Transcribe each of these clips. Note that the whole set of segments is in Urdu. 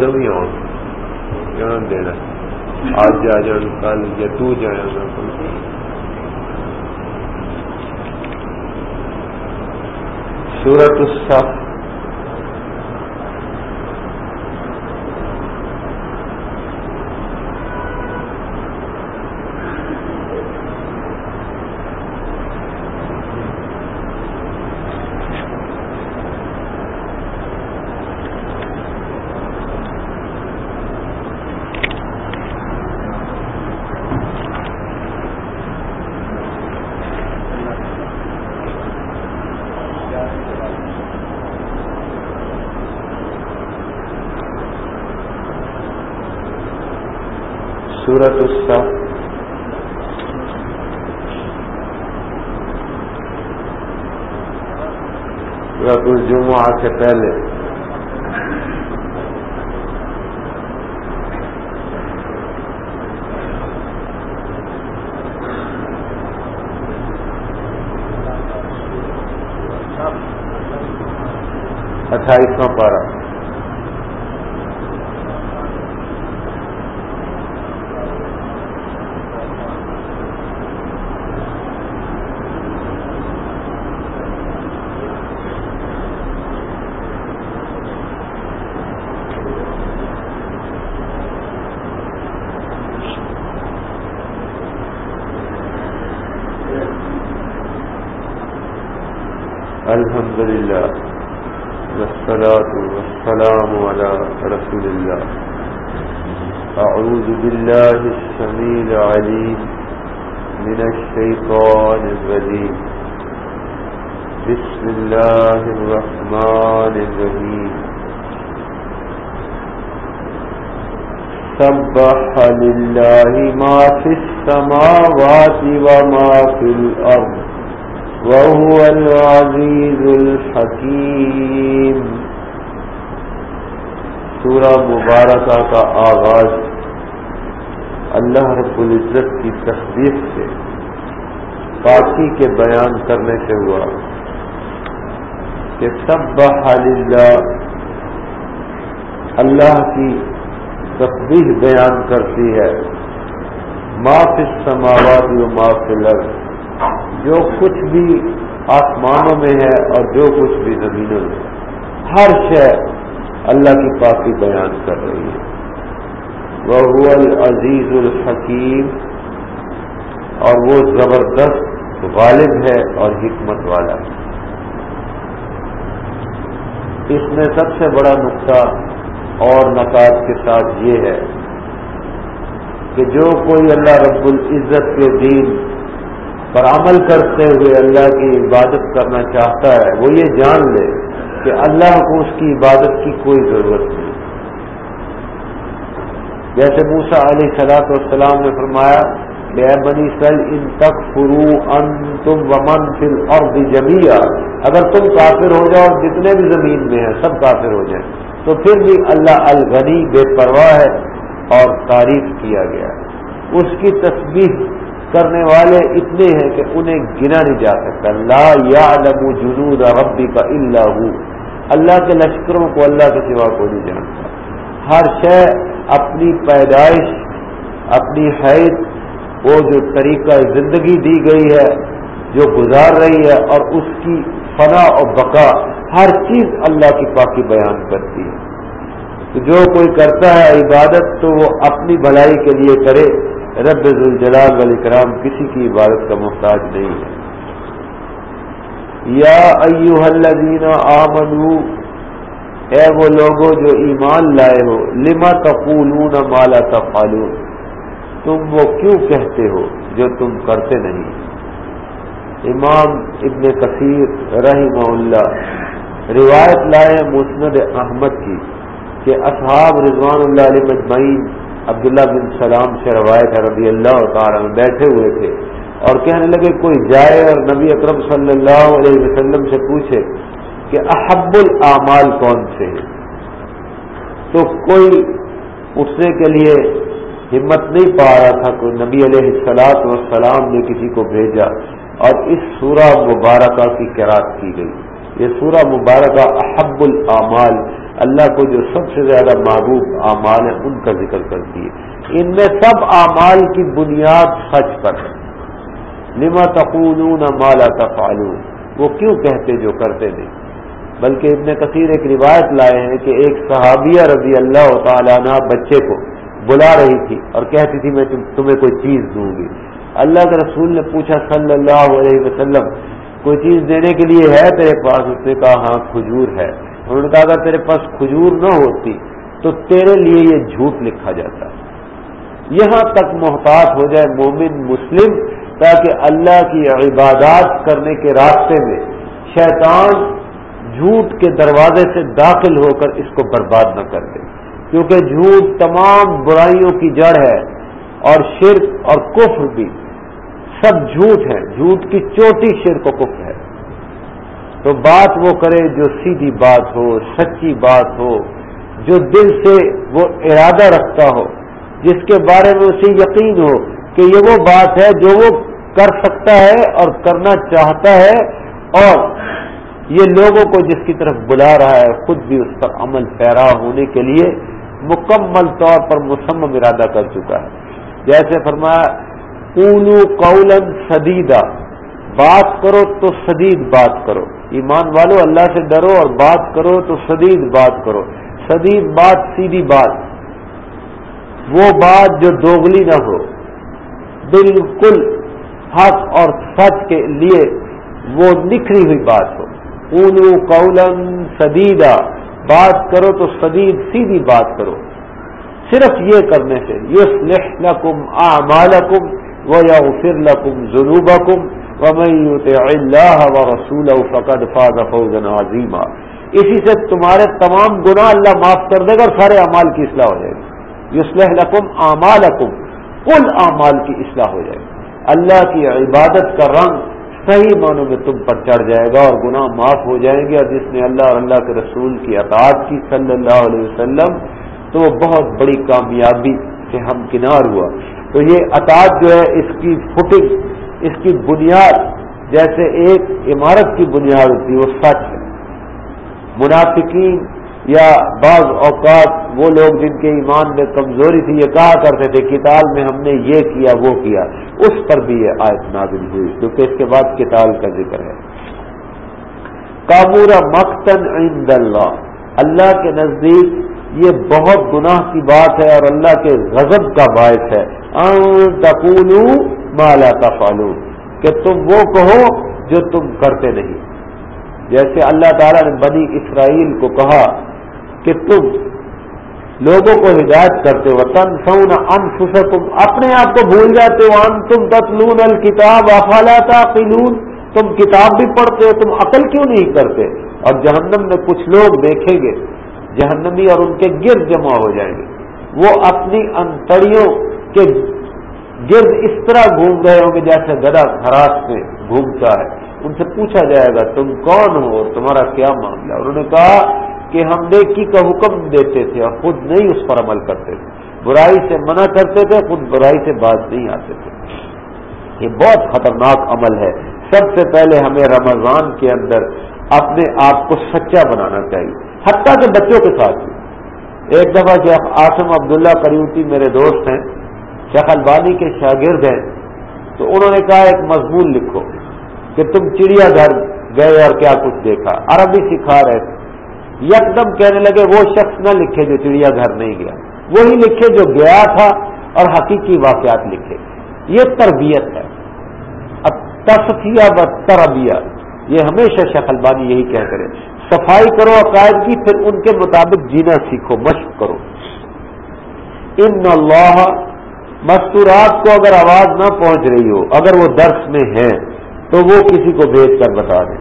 صاحب جدو بھی آؤ جان دینا۔ آج جا جان، کل یا تو جایا سورت الصف سورت الصف. سورت الجمعہ سے پہلے. اٹھائیسواں پارہ. الحمد لله والصلاة والسلام على رسول الله. أعوذ بالله السميع العليم من الشيطان الرجيم. بسم الله الرحمن الرحيم. سبح لله ما في السماوات وما في الأرض. وهو العزيز الحكيم۔ سورہ مبارکہ کا آغاز اللہ رب العزت کی تصدیق سے، پاکی کے بیان کرنے سے ہوا۔ کہ سب بحال اللہ کی تصدیق بیان کرتی ہے۔ ما فی السماوات و ما فی الارض۔ جو کچھ بھی آسمانوں میں ہے اور جو کچھ بھی زمینوں میں ہر شے اللہ کی پاکی بیان کر رہی ہے۔ وہ العزیز الحکیم۔ اور وہ زبردست غالب ہے اور حکمت والا ہے۔ اس میں سب سے بڑا نقطہ اور نقاد کے ساتھ یہ ہے کہ جو کوئی اللہ رب العزت کے دین پر عمل کرتے ہوئے اللہ کی عبادت کرنا چاہتا ہے، وہ یہ جان لے کہ اللہ کو اس کی عبادت کی کوئی ضرورت نہیں۔ جیسے موسا علی صلاح والسلام نے فرمایا کہ اے بنی سل ان تک فرو ان تم ومن فل اور جمیا اگر تم کافر ہو جاؤ، جتنے بھی زمین میں ہیں، سب کافر ہو جائیں۔ تو پھر بھی اللہ الغنی، بے پرواہ ہے اور تعریف کیا گیا۔ اس کی تصویر کرنے والے اتنے ہیں کہ انہیں گنا نہیں جا سکتا۔ لا یا لبو جنود ربی کا اللہ اللہ کے لشکروں کو اللہ کے سوا کو نہیں جانتا۔ ہر شے اپنی پیدائش، اپنی حید وہ جو طریقہ زندگی دی گئی ہے، جو گزار رہی ہے اور اس کی فنا اور بقا، ہر چیز اللہ کی پاکی بیان کرتی ہے۔ جو کوئی کرتا ہے عبادت تو وہ اپنی بھلائی کے لیے کرے۔ رب الجلال والاکرام کسی کی عبادت کا محتاج نہیں ہے۔ یا ایوہ الذین آمنو، اے وہ لوگوں جو ایمان لائے ہو لما تقولون ما لا تفعلون؟ تم وہ کیوں کہتے ہو جو تم کرتے نہیں؟ امام ابن کثیر رحمہ اللہ روایت لائے مسند احمد کی کہ اصحاب رضوان اللہ علیہ مجمعین عبداللہ بن سلام سے روایت ہے رضی اللہ تعالیٰ میں بیٹھے ہوئے تھے اور کہنے لگے، کوئی جائے اور نبی اکرم صلی اللہ علیہ وسلم سے پوچھے کہ احب الاعمال کون سے ہیں؟ تو کوئی اٹھنے کے لیے ہمت نہیں پا رہا تھا، کوئی نبی علیہ السلاط والسلام نے کسی کو بھیجا اور اس سورہ مبارکہ کی کراط کی گئی۔ یہ سورہ مبارکہ احب العمال اللہ کو جو سب سے زیادہ محبوب اعمال ہیں ان کا ذکر کرتی ہے۔ ان میں سب اعمال کی بنیاد سچ پر ہے۔ لما تقولون مالا تفعلون۔ وہ کیوں کہتے جو کرتے نہیں؟ بلکہ ابن کثیر ایک روایت لائے ہیں کہ ایک صحابیہ رضی اللہ تعالیٰ عنہ بچے کو بلا رہی تھی اور کہتی تھی، میں تمہیں کوئی چیز دوں گی۔ اللہ کے رسول نے پوچھا، صلی اللہ علیہ وسلم، کوئی چیز دینے کے لیے ہے تیرے پاس؟ اس نے کہا ہاں کھجور ہے۔ انہوں نے کہا اگر تیرے پاس کھجور نہ ہوتی تو تیرے لیے یہ جھوٹ لکھا جاتا یہاں تک محتاط ہو جائے مومن مسلم تاکہ اللہ کی عبادات کرنے کے راستے میں شیطان جھوٹ کے دروازے سے داخل ہو کر اس کو برباد نہ کر دے۔ کیونکہ جھوٹ تمام برائیوں کی جڑ ہے اور شرک اور کفر بھی سب جھوٹ ہے جھوٹ کی چوٹی شرک و کفر ہے۔ تو بات وہ کرے جو سیدھی بات ہو، سچی بات ہو، جو دل سے وہ ارادہ رکھتا ہو، جس کے بارے میں اسے یقین ہو کہ یہ وہ بات ہے جو وہ کر سکتا ہے اور کرنا چاہتا ہے اور یہ لوگوں کو جس کی طرف بلا رہا ہے، خود بھی اس پر عمل پیرا ہونے کے لیے مکمل طور پر مسمم ارادہ کر چکا ہے۔ جیسے فرمایا اولو قولن سدیدہ بات کرو تو سدید بات کرو۔ ایمان والو، اللہ سے ڈرو اور بات کرو تو سدید بات کرو۔ سدید بات، سیدھی بات۔ وہ بات جو دوگلی نہ ہو۔ بالکل حق اور سچ کے لیے وہ نکھری ہوئی بات ہو۔ اونو قولن سدیدہ بات کرو تو سدید سیدھی بات کرو۔ صرف یہ کرنے سے یس لکم اعمالکم و یا فر لکم ضلوبکم اللہ و رسول فقد فاض فوزن عظیمہ اسی سے تمہارے تمام گناہ اللہ معاف کر دے گا اور سارے اعمال کی اصلاح ہو جائے گی۔ یسلح لکم اعمالکم کل اعمال کی اصلاح ہو جائے گی۔ اللہ کی عبادت کا رنگ صحیح معنوں میں تم پر چڑھ جائے گا اور گناہ معاف ہو جائیں گے۔ اور جس نے اللہ اور اللہ کے رسول کی اطاعت کی صلی اللہ علیہ وسلم، تو وہ بہت بڑی کامیابی سے ہم کنار ہوا۔ تو یہ اطاعت جو ہے، اس کی فٹنگ اس کی بنیاد جیسے ایک عمارت کی بنیاد ہوتی ہے، وہ سچ ہے۔ منافقین یا بعض اوقات وہ لوگ جن کے ایمان میں کمزوری تھی، یہ کہا کرتے تھے کتاب میں ہم نے یہ کیا، وہ کیا۔ اس پر بھی یہ آیت نازل ہوئی، کیونکہ اس کے بعد کتاب کا ذکر ہے۔ کابورہ مختن عند اللہ۔ اللہ کے نزدیک یہ بہت گناہ کی بات ہے اور اللہ کے غضب کا باعث ہے۔ مالا تفالو کہ تم وہ کہو جو تم کرتے نہیں۔ جیسے اللہ تعالیٰ نے بنی اسرائیل کو کہا کہ تم لوگوں کو ہدایت کرتے ہو تن سونا ان تم اپنے آپ کو بھول جاتے ہو ان تم تتلون الکتاب افالا قلون تم کتاب بھی پڑھتے ہو، تم عقل کیوں نہیں کرتے؟ اور جہنم میں کچھ لوگ دیکھیں گے، جہنمی اور ان کے گرد جمع ہو جائیں گے۔ وہ اپنی انتڑیوں کے گرد اس طرح گھوم رہے ہوں گے جیسے گدا خراش میں گھومتا ہے۔ ان سے پوچھا جائے گا، تم کون ہو اور تمہارا کیا معاملہ؟ انہوں نے کہا کہ ہم نیکی کا حکم دیتے تھے اور خود نہیں اس پر عمل کرتے تھے۔ برائی سے منع کرتے تھے، خود برائی سے باز نہیں آتے تھے۔ یہ بہت خطرناک عمل ہے۔ سب سے پہلے ہمیں رمضان کے اندر اپنے آپ کو سچا بنانا چاہیے۔ حتیٰ کہ بچوں کے ساتھ بھی۔ ایک دفعہ شیخ آسم عبداللہ کریوتی میرے دوست ہیں۔ شیخ البانی کے شاگرد ہیں، تو انہوں نے کہا، ایک مضمون لکھو کہ تم چڑیا گھر گئے اور کیا کچھ دیکھا؟ عربی سکھا رہے تھے۔ یکدم کہنے لگے، وہ شخص نہ لکھے جو چڑیا گھر نہیں گیا۔ وہی لکھے جو گیا تھا اور حقیقی واقعات لکھے۔ یہ تربیت ہے۔ اب تصفیہ و تربیت یہ ہمیشہ شکل بانی یہی کہتے رہے صفائی کرو عقائد کی، پھر ان کے مطابق جینا سیکھو، مشق کرو۔ ان اللہ مستورات کو اگر آواز نہ پہنچ رہی ہو، اگر وہ درس میں ہے تو وہ کسی کو بھیج کر بتا دیں۔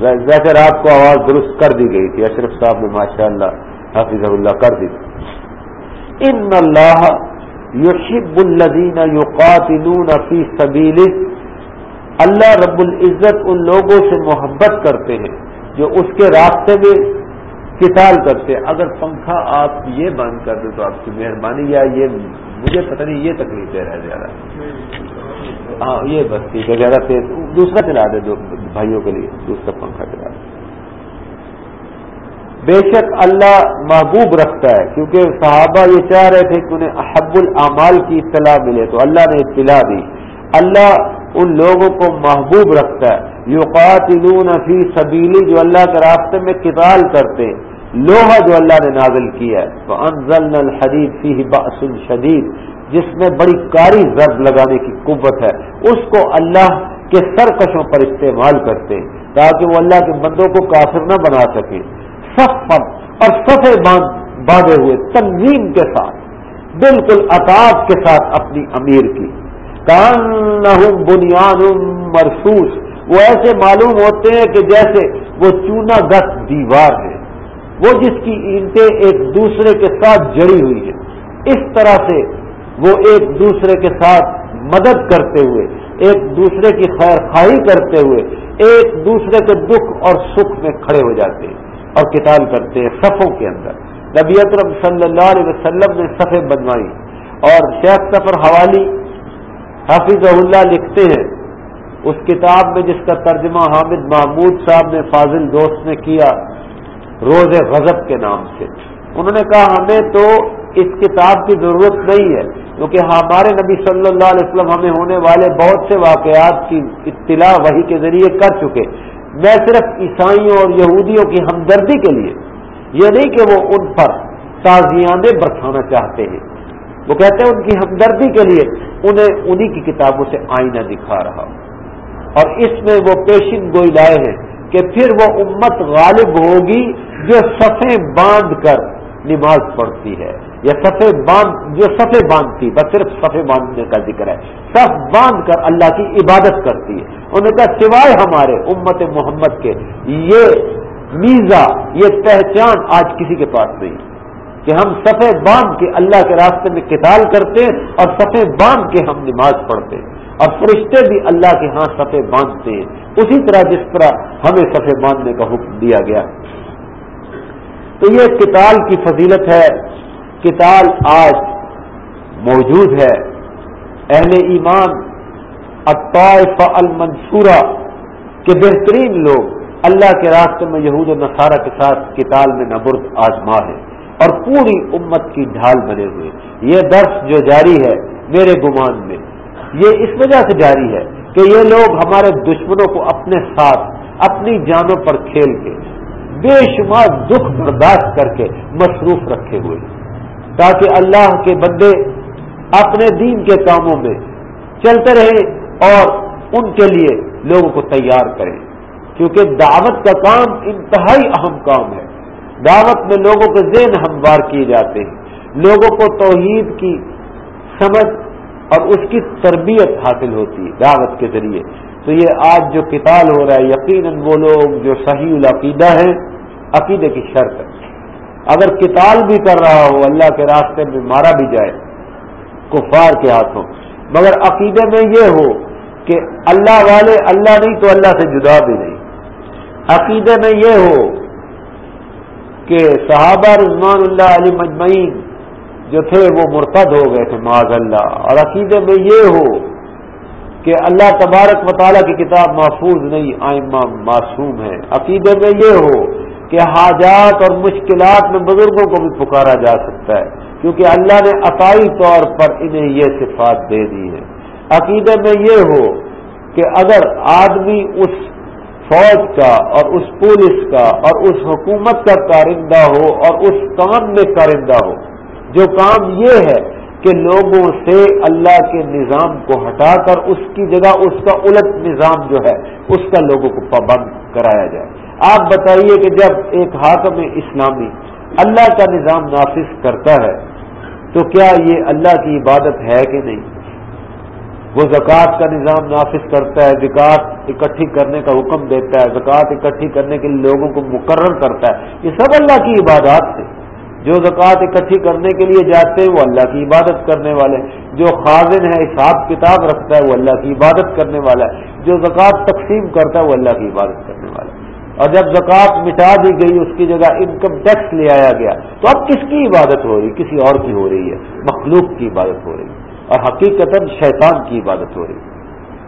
ویسے رات کو آواز درست کر دی گئی تھی، اشرف صاحب نے ماشاء اللہ حافظ اللہ کر دی۔ تھی ان اللہ یوشب الدین یوقاتلون فی سبیل اللہ رب العزت ان لوگوں سے محبت کرتے ہیں جو اس کے راستے میں کتال کرتے اگر پنکھا آپ یہ بند کر دیں تو آپ کی مہربانی، یا یہ مجھے پتہ نہیں، یہ تکلیف دے رہا ہے زیادہ۔ ہاں یہ بس ٹھیک ہے، زیادہ تیز۔ دوسرا چلا دے دو بھائیوں کے لیے، دوسرا پنکھا چلا دے۔ بے شک اللہ محبوب رکھتا ہے، کیونکہ صحابہ یہ چاہ رہے تھے کہ انہیں احب العمال کی اطلاع ملے، تو اللہ نے اطلاع دی۔ اللہ ان لوگوں کو محبوب رکھتا ہے۔ یقاتلون فی سبیلی، جو اللہ کے راستے میں کتال کرتے، لوہا جو اللہ نے نازل کیا ہے۔ تو انزلنا الحدید فی باس شدید جس میں بڑی کاری ضرب لگانے کی قوت ہے۔ اس کو اللہ کے سرکشوں پر استعمال کرتے تاکہ وہ اللہ کے بندوں کو کافر نہ بنا سکے۔ پر اور سفے باندھے ہوئے تنظیم کے ساتھ، بالکل اطاف کے ساتھ اپنی امیر کی۔ کان بنیاد مرسوس وہ ایسے معلوم ہوتے ہیں کہ جیسے وہ چونا گت دیوار ہے، وہ جس کی اینٹیں ایک دوسرے کے ساتھ جڑی ہوئی ہیں۔ اس طرح سے وہ ایک دوسرے کے ساتھ مدد کرتے ہوئے، ایک دوسرے کی خیر خواہی کرتے ہوئے، ایک دوسرے کے دکھ اور سکھ میں کھڑے ہو جاتے ہیں اور کتاب کرتے ہیں صفوں کے اندر۔ نبی اکرم صلی اللہ علیہ وسلم نے صفے بنوائی اور شیخ سفر حوالی حافظ اللہ لکھتے ہیں اس کتاب میں جس کا ترجمہ حامد محمود صاحب نے فاضل دوست نے کیا، روز غضب کے نام سے۔ انہوں نے کہا، ہمیں تو اس کتاب کی ضرورت نہیں ہے، کیونکہ ہمارے نبی صلی اللہ علیہ وسلم ہمیں ہونے والے بہت سے واقعات کی اطلاع وہی کے ذریعے کر چکے۔ میں صرف عیسائیوں اور یہودیوں کی ہمدردی کے لیے، یہ نہیں کہ وہ ان پر تازیانے برسانا چاہتے ہیں۔ وہ کہتے ہیں، ان کی ہمدردی کے لیے انہیں انہی کی کتابوں سے آئینہ دکھا رہا ہوں۔ اور اس میں وہ پیشن گوئی لائے ہیں کہ پھر وہ امت غالب ہوگی جو صفیں باندھ کر نماز پڑھتی ہے۔ یا سفے باندھ جو سفے باندھتی، بس صرف سفے باندھنے کا ذکر ہے۔ سف باندھ کر اللہ کی عبادت کرتی ہے۔ انہوں نے کہا، سوائے ہمارے امت محمد کے، یہ میزا، یہ پہچان آج کسی کے پاس نہیں۔ کہ ہم سفے باندھ کے اللہ کے راستے میں کتال کرتے ہیں اور سفے باندھ کے ہم نماز پڑھتے ہیں۔ اور فرشتے بھی اللہ کے ہاں سفے باندھتے ہیں۔ اسی طرح جس طرح ہمیں سفے باندھنے کا حکم دیا گیا۔ تو یہ کتال کی فضیلت ہے۔ کتاب آج موجود ہے۔ اہل ایمان الطائف المنصورہ کے بہترین لوگ۔ اللہ کے راستے میں یہود و نصارہ کے ساتھ کتاب میں نبرد آزما ہے۔ اور پوری امت کی ڈھال بنے ہوئے۔ یہ درس جو جاری ہے میرے گمان میں یہ اس وجہ سے جاری ہے کہ یہ لوگ ہمارے دشمنوں کو اپنے ساتھ، اپنی جانوں پر کھیل کے بے شمار دکھ برداشت کر کے مصروف رکھے ہوئے تاکہ اللہ کے بندے اپنے دین کے کاموں میں چلتے رہیں اور ان کے لیے لوگوں کو تیار کریں۔ کیونکہ دعوت کا کام انتہائی اہم کام ہے۔ دعوت میں لوگوں کے ذہن ہموار کیے جاتے ہیں۔ لوگوں کو توحید کی سمجھ اور اس کی تربیت حاصل ہوتی ہے دعوت کے ذریعے۔ تو یہ آج جو کتاب ہو رہا ہے، یقیناً وہ لوگ جو صحیح العقیدہ ہیں، عقیدے کی شرط ہے۔ اگر کتال بھی کر رہا ہو، اللہ کے راستے میں مارا بھی جائے، کفار کے ہاتھوں۔ مگر عقیدے میں یہ ہو کہ اللہ والے اللہ نہیں تو اللہ سے جدا بھی نہیں۔ عقیدے میں یہ ہو کہ صحابہ رضمان اللہ علی مجمعین جو تھے وہ مرتد ہو گئے تھے معاذ اللہ اور عقیدے میں یہ ہو کہ اللہ تبارک مطالعہ کی کتاب محفوظ نہیں، آئمہ معصوم ہے عقیدے میں یہ ہو کہ حاجات اور مشکلات میں بزرگوں کو بھی پکارا جا سکتا ہے، کیونکہ اللہ نے عقائی طور پر انہیں یہ صفات دے دی ہے عقیدے میں یہ ہو کہ اگر آدمی اس فوج کا اور اس پولیس کا اور اس حکومت کا کارندہ ہو اور اس کام میں کارندہ ہو جو کام یہ ہے کہ لوگوں سے اللہ کے نظام کو ہٹا کر اس کی جگہ اس کا الٹ نظام جو ہے، اس کا لوگوں کو پابند کرایا جائے۔ آپ بتائیے کہ جب ایک حاکم اسلامی اللہ کا نظام نافذ کرتا ہے، تو کیا یہ اللہ کی عبادت ہے کہ نہیں؟ وہ زکوٰۃ کا نظام نافذ کرتا ہے، زکوٰۃ اکٹھی کرنے کا حکم دیتا ہے، زکوٰۃ اکٹھی کرنے کے لیے لوگوں کو مقرر کرتا ہے۔ یہ سب اللہ کی عبادات سے جو زکوٰۃ اکٹھی کرنے کے لیے جاتے ہیں وہ اللہ کی عبادت کرنے والے جو خازن ہے، حساب کتاب رکھتا ہے، وہ اللہ کی عبادت کرنے والا ہے۔ جو زکوٰۃ تقسیم کرتا ہے، وہ اللہ کی عبادت کرنے والا ہے۔ اور جب زکوٰۃ مٹا دی گئی، اس کی جگہ انکم ٹیکس لے آیا گیا۔ تو اب کس کی عبادت ہو رہی؟ کسی اور کی ہو رہی ہے۔ مخلوق کی عبادت ہو رہی ہے۔ اور حقیقت شیطان کی عبادت ہو رہی ہے۔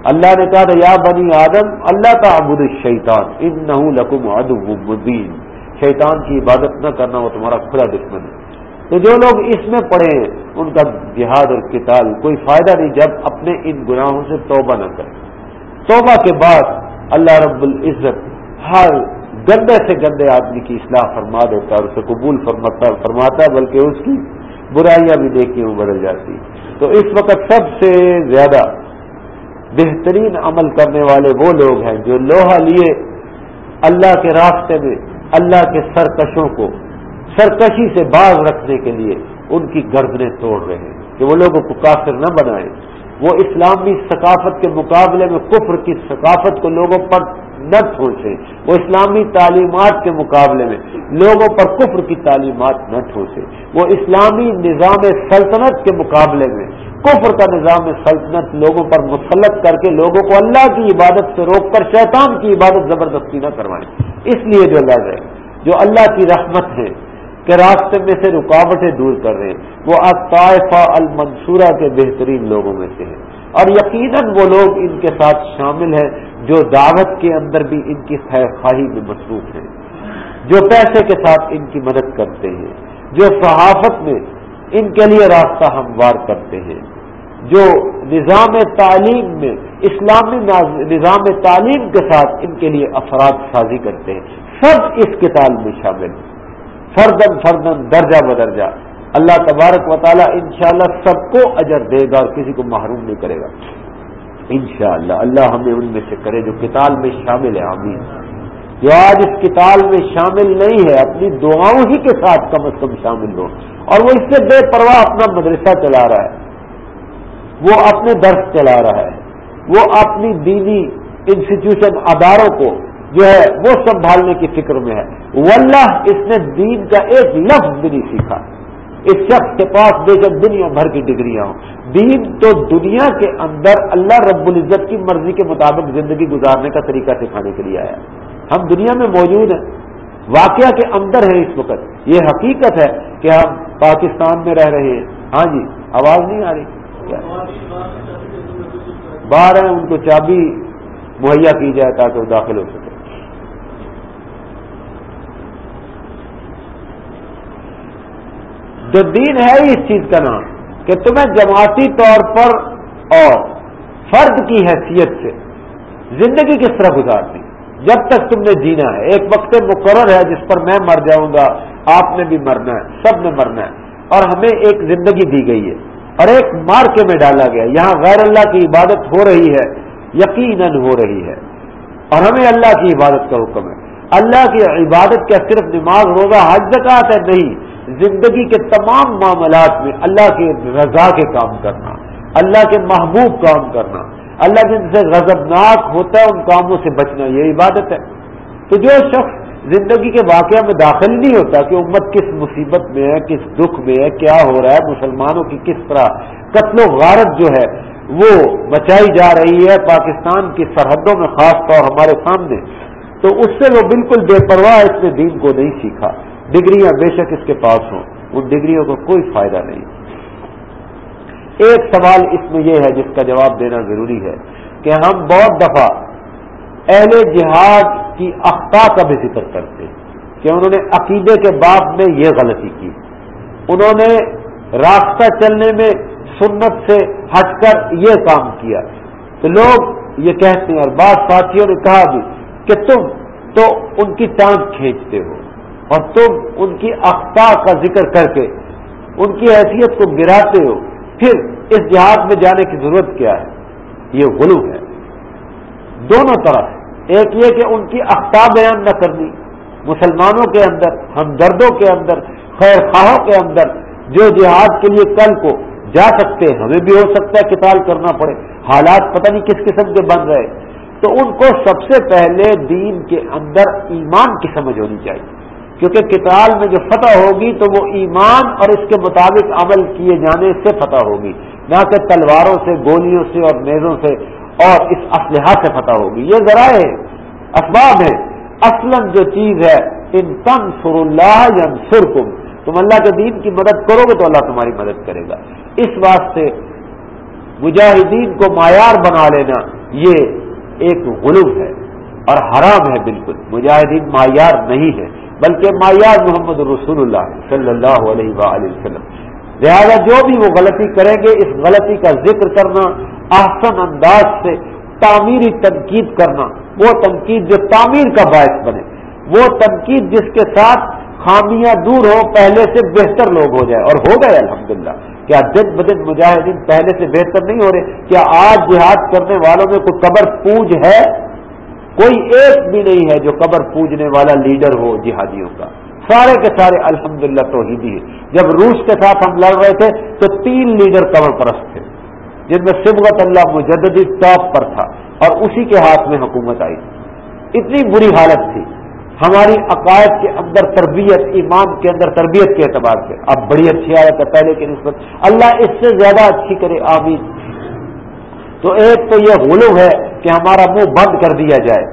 اللہ نے کہا یا بنی آدم، اللہ کا ابود شیطان ان نہ لکم ادبین شیطان کی عبادت نہ کرنا وہ تمہارا کھلا دشمن ہے۔ تو جو لوگ اس میں پڑے ہیں، ان کا جہاد اور کتاب کوئی فائدہ نہیں جب اپنے ان گناہوں سے توبہ نہ کریں توبہ کے بعد اللہ رب العزت ہر گندے سے گندے آدمی کی اصلاح فرما دیتا ہے اور اسے قبول فرماتا فرماتا ہے، بلکہ اس کی برائیاں بھی دیکھی ہوں بدل جاتی تو اس وقت سب سے زیادہ بہترین عمل کرنے والے وہ لوگ ہیں جو لوہا لیے اللہ کے راستے میں اللہ کے سرکشوں کو سرکشی سے باز رکھنے کے لیے ان کی گردنیں توڑ رہے ہیں کہ وہ لوگوں کو کافر نہ بنائیں۔ وہ اسلامی ثقافت کے مقابلے میں کفر کی ثقافت کو لوگوں پر نہ ٹھوسے وہ اسلامی تعلیمات کے مقابلے میں لوگوں پر کفر کی تعلیمات نہ ٹھوسے وہ اسلامی نظام سلطنت کے مقابلے میں کفر کا نظام سلطنت لوگوں پر مسلط کر کے لوگوں کو اللہ کی عبادت سے روک کر شیطان کی عبادت زبردستی نہ کروائیں۔ اس لیے جو لڑ رہے جو اللہ کی رحمت ہے کہ راستے میں سے رکاوٹیں دور کر رہے ہیں، وہ اطائفہ المنصورہ کے بہترین لوگوں میں سے ہیں۔ اور یقیناً وہ لوگ ان کے ساتھ شامل ہیں جو دعوت کے اندر بھی ان کی خیر خواہی میں مصروف ہیں۔ جو پیسے کے ساتھ ان کی مدد کرتے ہیں، جو صحافت میں ان کے لیے راستہ ہموار کرتے ہیں۔ جو نظام تعلیم میں، اسلامی نظام تعلیم کے ساتھ ان کے لیے افراد سازی کرتے ہیں۔ سب اس کتاب میں شامل فردن فردن درجہ بدرجہ۔ اللہ تبارک و تعالیٰ انشاءاللہ سب کو اجر دے گا اور کسی کو محروم نہیں کرے گا۔ انشاءاللہ اللہ ہمیں ان میں سے کرے جو کتاب میں شامل ہے۔ آمین۔ جو آج اس کتاب میں شامل نہیں ہے، اپنی دعاؤں ہی کے ساتھ کم از کم شامل ہو۔ اور وہ اس سے بے پرواہ اپنا مدرسہ چلا رہا ہے۔ وہ اپنے درس چلا رہا ہے۔ وہ اپنی دینی انسٹیٹیوشن اداروں کو جو ہے وہ سنبھالنے کی فکر میں ہے۔ واللہ، اس نے دین کا ایک لفظ بھی نہیں سیکھا۔ اس شخص کے پاس بے شک دنیا بھر کی ڈگریاں ہوں۔ دین تو دنیا کے اندر اللہ رب العزت کی مرضی کے مطابق زندگی گزارنے کا طریقہ سکھانے کے لیے آیا ہم دنیا میں موجود ہیں۔ واقعہ کے اندر ہے اس وقت۔ یہ حقیقت ہے کہ ہم پاکستان میں رہ رہے ہیں۔ ہاں جی آواز نہیں آ رہی۔ باہر ہیں ان کو چابی مہیا کی جائے تاکہ وہ داخل ہو سکے۔ جو دین ہے اس چیز کا نام کہ تمہیں جماعتی طور پر اور فرد کی حیثیت سے زندگی کس طرح گزارتی۔ جب تک تم نے جینا ہے، ایک وقت مقرر ہے جس پر میں مر جاؤں گا، آپ نے بھی مرنا ہے، سب نے مرنا ہے، اور ہمیں ایک زندگی دی گئی ہے۔ اور ایک مارکے میں ڈالا گیا۔ یہاں غیر اللہ کی عبادت ہو رہی ہے، یقیناً ہو رہی ہے۔ اور ہمیں اللہ کی عبادت کا حکم ہے۔ اللہ کی عبادت کیا صرف نماز، روزہ، حج زکات ہے؟ نہیں۔ زندگی کے تمام معاملات میں اللہ کے رضا کے کام کرنا، اللہ کے محبوب کام کرنا، اللہ جن سے غضبناک ہوتا ہے، ان کاموں سے بچنا، یہ عبادت ہے۔ تو جو شخص زندگی کے واقعہ میں داخل نہیں ہوتا کہ امت کس مصیبت میں ہے، کس دکھ میں ہے، کیا ہو رہا ہے، مسلمانوں کی کس طرح قتل و غارت جو ہے وہ بچائی جا رہی ہے پاکستان کی سرحدوں میں، خاص طور ہمارے سامنے۔ تو اس سے وہ بالکل بے پرواہ اس نے دین کو نہیں سیکھا۔ ڈگریاں بے شک اس کے پاس ہوں۔ ان ڈگریوں کو کوئی فائدہ نہیں۔ ایک سوال اس میں یہ ہے، جس کا جواب دینا ضروری ہے کہ ہم بہت دفعہ اہل جہاد کی اختا کا بھی ذکر کرتے کہ انہوں نے عقیدے کے بعد میں یہ غلطی کی۔ انہوں نے راستہ چلنے میں سنت سے ہٹ کر یہ کام کیا۔ تو لوگ یہ کہتے ہیں اور بعض ساتھیوں نے کہا بھی کہ تم تو ان کی ٹانگ کھینچتے ہو اور تم ان کی اختا کا ذکر کر کے ان کی حیثیت کو گراتے ہو۔ پھر اس جہاد میں جانے کی ضرورت کیا ہے؟ یہ غلو ہے۔ دونوں طرف ایک یہ کہ ان کی اختا بیان نہ کرنی مسلمانوں کے اندر، ہمدردوں کے اندر، خیر خواہوں کے اندر جو جہاد کے لیے کل کو جا سکتے، ہمیں بھی ہو سکتا ہے کتاب کرنا پڑے۔ حالات پتہ نہیں کس قسم کے بن رہے۔ تو ان کو سب سے پہلے دین کے اندر ایمان کی سمجھ ہونی چاہیے۔ کیونکہ کتاب میں جو فتح ہوگی تو وہ ایمان اور اس کے مطابق عمل کیے جانے سے فتح ہوگی۔ نہ کہ تلواروں سے، گولیوں سے اور نیزوں سے اور اس اسلحہ سے فتح ہوگی۔ یہ ذرائع، اسباب ہے اصل جو چیز ہے، ان تم سر اللہ یا سر تم اللہ کے دین کی مدد کرو گے تو اللہ تمہاری مدد کرے گا۔ اس واسطے مجاہدین کو معیار بنا لینا یہ ایک غلوب ہے اور حرام ہے بالکل۔ مجاہدین معیار نہیں ہے، بلکہ معیار محمد رسول اللہ صلی اللہ علیہ وآلہ وسلم۔ لہٰذا جو بھی وہ غلطی کریں گے، اس غلطی کا ذکر کرنا احسن انداز سے تعمیری تنقید کرنا، وہ تنقید جو تعمیر کا باعث بنے۔ وہ تنقید جس کے ساتھ خامیاں دور ہو پہلے سے بہتر لوگ ہو جائے اور ہو گئے، الحمدللہ۔ کیا دن بدن مجاہدین پہلے سے بہتر نہیں ہو رہے؟ کیا آج جہاد کرنے والوں میں کوئی قبر پوج ہے؟ کوئی ایک بھی نہیں ہے جو قبر پوجنے والا لیڈر ہو جہادیوں کا۔ سارے کے سارے الحمدللہ للہ توحیدی ہے جب روس کے ساتھ ہم لڑ رہے تھے تو تین لیڈر قبر پرست تھے، جن میں سبغت اللہ مجددی ٹاپ پر تھا اور اسی کے ہاتھ میں حکومت آئی۔ اتنی بری حالت تھی۔ ہماری عقائد کے اندر تربیت، ایمان کے اندر تربیت کے اعتبار سے۔ اب بڑی اچھی آیت ہے، پہلے کی نسبت۔ اللہ اس سے زیادہ اچھی کرے، آمین۔ تو ایک تو یہ غلو ہے کہ ہمارا منہ بند کر دیا جائے،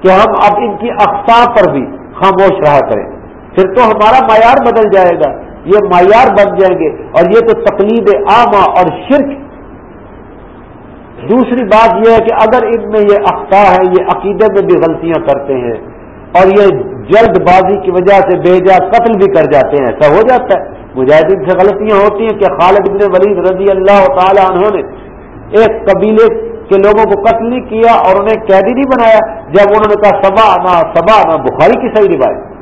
کہ ہم اب ان کی اختار پر بھی خاموش رہا کریں۔ پھر تو ہمارا معیار بدل جائے گا۔ یہ معیار بن جائیں گے اور یہ تو تقلید عامہ اور شرک۔ دوسری بات یہ ہے کہ اگر ان میں یہ اختہ ہے یہ عقیدے میں بھی غلطیاں کرتے ہیں اور یہ جلد بازی کی وجہ سے بے جا قتل بھی کر جاتے ہیں، ایسا ہو جاتا ہے۔ مجاہدین سے غلطیاں ہوتی ہیں کہ خالد بن ولید رضی اللہ تعالی عنہ نے ایک قبیلے کے لوگوں کو قتل نہیں کیا اور انہیں قیدی نہیں بنایا، جب انہوں نے کہا سبا نہ سبا نہ بخاری کی صحیح روایت۔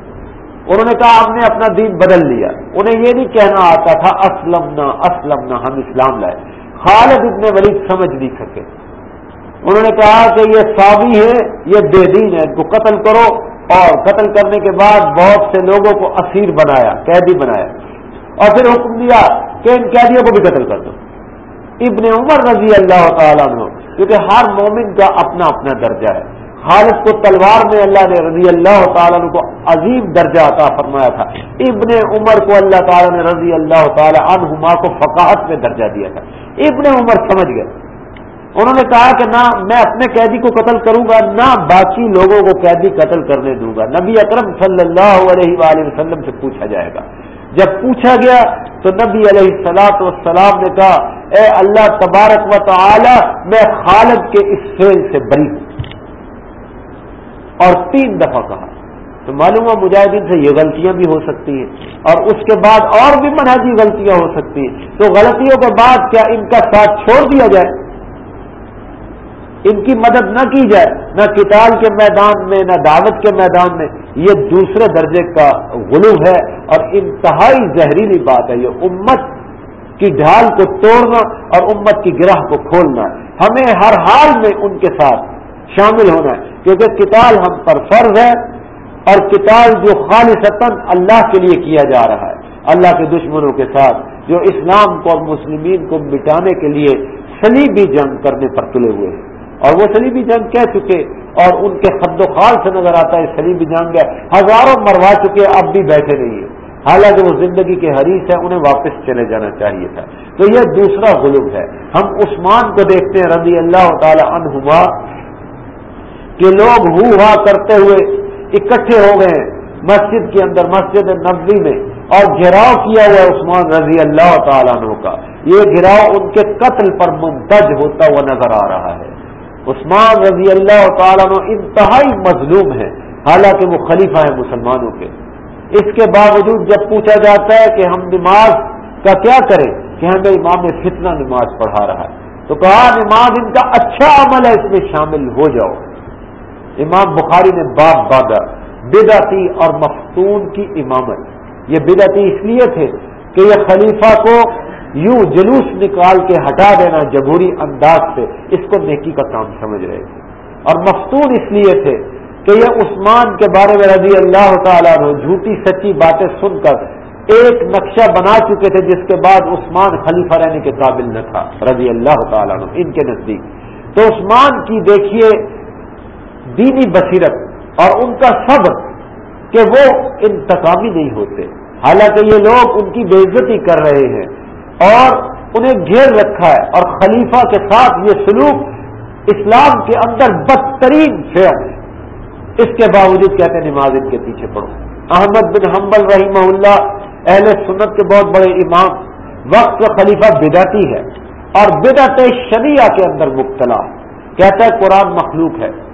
انہوں نے کہا ہم نے اپنا دین بدل لیا۔ انہیں یہ نہیں کہنا آتا تھا اسلم نہ اسلم نہ ہم اسلام لائے۔ خالد ابن ولید سمجھ نہیں سکے۔ انہوں نے کہا کہ یہ سابی ہے، یہ بے دین ہے، ان کو قتل کرو۔ اور قتل کرنے کے بعد بہت سے لوگوں کو اسیر بنایا، قیدی بنایا۔ اور پھر حکم دیا کہ ان قیدیوں کو بھی قتل کر دو۔ ابن عمر رضی اللہ تعالیٰ عنہ، کیونکہ ہر مومن کا اپنا اپنا درجہ ہے۔ خالد کو تلوار میں اللہ نے رضی اللہ تعالیٰ عنہ کو عظیم درجہ عطا فرمایا تھا۔ ابن عمر کو اللہ تعالیٰ نے رضی اللہ تعالیٰ عنہما کو فقاحت میں درجہ دیا تھا۔ ابن عمر سمجھ گئے۔ انہوں نے کہا کہ نہ میں اپنے قیدی کو قتل کروں گا، نہ باقی لوگوں کو قیدی قتل کرنے دوں گا۔ نبی اکرم صلی اللہ علیہ وآلہ وسلم سے پوچھا جائے گا۔ جب پوچھا گیا تو نبی علیہ السلاط والسلام نے کہا، اے اللہ تبارک و تعالی، میں خالد کے اس فیل سے بری ہوں۔ اور تین دفعہ کہا۔ تو معلوم ہوا مجاہدین سے یہ غلطیاں بھی ہو سکتی ہیں اور اس کے بعد اور بھی منہجی غلطیاں ہو سکتی ہیں۔ تو غلطیوں کے بعد کیا ان کا ساتھ چھوڑ دیا جائے؟ ان کی مدد نہ کی جائے، نہ کتاب کے میدان میں، نہ دعوت کے میدان میں۔ یہ دوسرے درجے کا غلوب ہے اور انتہائی زہریلی بات ہے۔ یہ امت کی ڈھال کو توڑنا اور امت کی گرہ کو کھولنا۔ ہمیں ہر حال میں ان کے ساتھ شامل ہونا ہے کیونکہ کتاب ہم پر فرض ہے اور کتاب جو خالص اللہ کے لیے کیا جا رہا ہے، اللہ کے دشمنوں کے ساتھ، جو اسلام کو اور مسلمین کو مٹانے کے لیے سلیبی جنگ کرنے پر تلے ہوئے ہیں۔ اور وہ سلیبی جنگ کہہ چکے اور ان کے خد و خال سے نظر آتا ہے سلیبی جنگ ہے۔ ہزاروں مروا چکے، اب بھی بیٹھے نہیں ہیں۔ حالانکہ وہ زندگی کے حریث ہیں، انہیں واپس چلے جانا چاہیے تھا۔ تو یہ دوسرا غلوب ہے۔ ہم عثمان کو دیکھتے ہیں، رضی اللہ تعالی عنہما کہ لوگ ہو ہا کرتے ہوئے اکٹھے ہو گئے مسجد کے اندر، مسجد نبوی میں۔ اور گھیراؤ کیا ہوا عثمان رضی اللہ تعالیٰ عنہ کا۔ یہ گھیراؤ ان کے قتل پر منتج ہوتا ہوا نظر آ رہا ہے۔ عثمان رضی اللہ تعالیٰ انتہائی مظلوم ہے حالانکہ وہ خلیفہ ہے مسلمانوں کے۔ اس کے باوجود جب پوچھا جاتا ہے کہ ہم نماز کا کیا کریں، کہ ہاں ہمیں امام فتنہ نماز پڑھا رہا ہے۔ تو کہا نماز ان کا اچھا عمل ہے، اس میں شامل ہو جاؤ۔ امام بخاری نے باپ بادا بدعتی اور مفتون کی امامت۔ یہ بدعتی اس لیے تھے کہ یہ خلیفہ کو یوں جلوس نکال کے ہٹا دینا جمہوری انداز سے، اس کو نیکی کا کام سمجھ رہے تھے۔ اور مفتون اس لیے تھے کہ یہ عثمان کے بارے میں رضی اللہ تعالیٰ نے جھوٹی سچی باتیں سن کر ایک نقشہ بنا چکے تھے، جس کے بعد عثمان خلیفہ رہنے کے قابل نہ تھا، رضی اللہ تعالیٰ نے ان کے نزدیک۔ تو عثمان کی دیکھیے دینی بصیرت اور ان کا صبر کہ وہ انتقامی نہیں ہوتے۔ حالانکہ یہ لوگ ان کی بےزتی کر رہے ہیں اور انہیں گھیر رکھا ہے اور خلیفہ کے ساتھ یہ سلوک اسلام کے اندر بدترین فیئر ہے۔ اس کے باوجود کہتے ہیں نماز ان کے پیچھے پڑھو۔ احمد بن حنبل رحمہ اللہ اہل سنت کے بہت بڑے امام، وقت کا خلیفہ بدعتی ہے اور بدعت شریعہ کے اندر مبتلا۔ کہتا ہے قرآن مخلوق ہے۔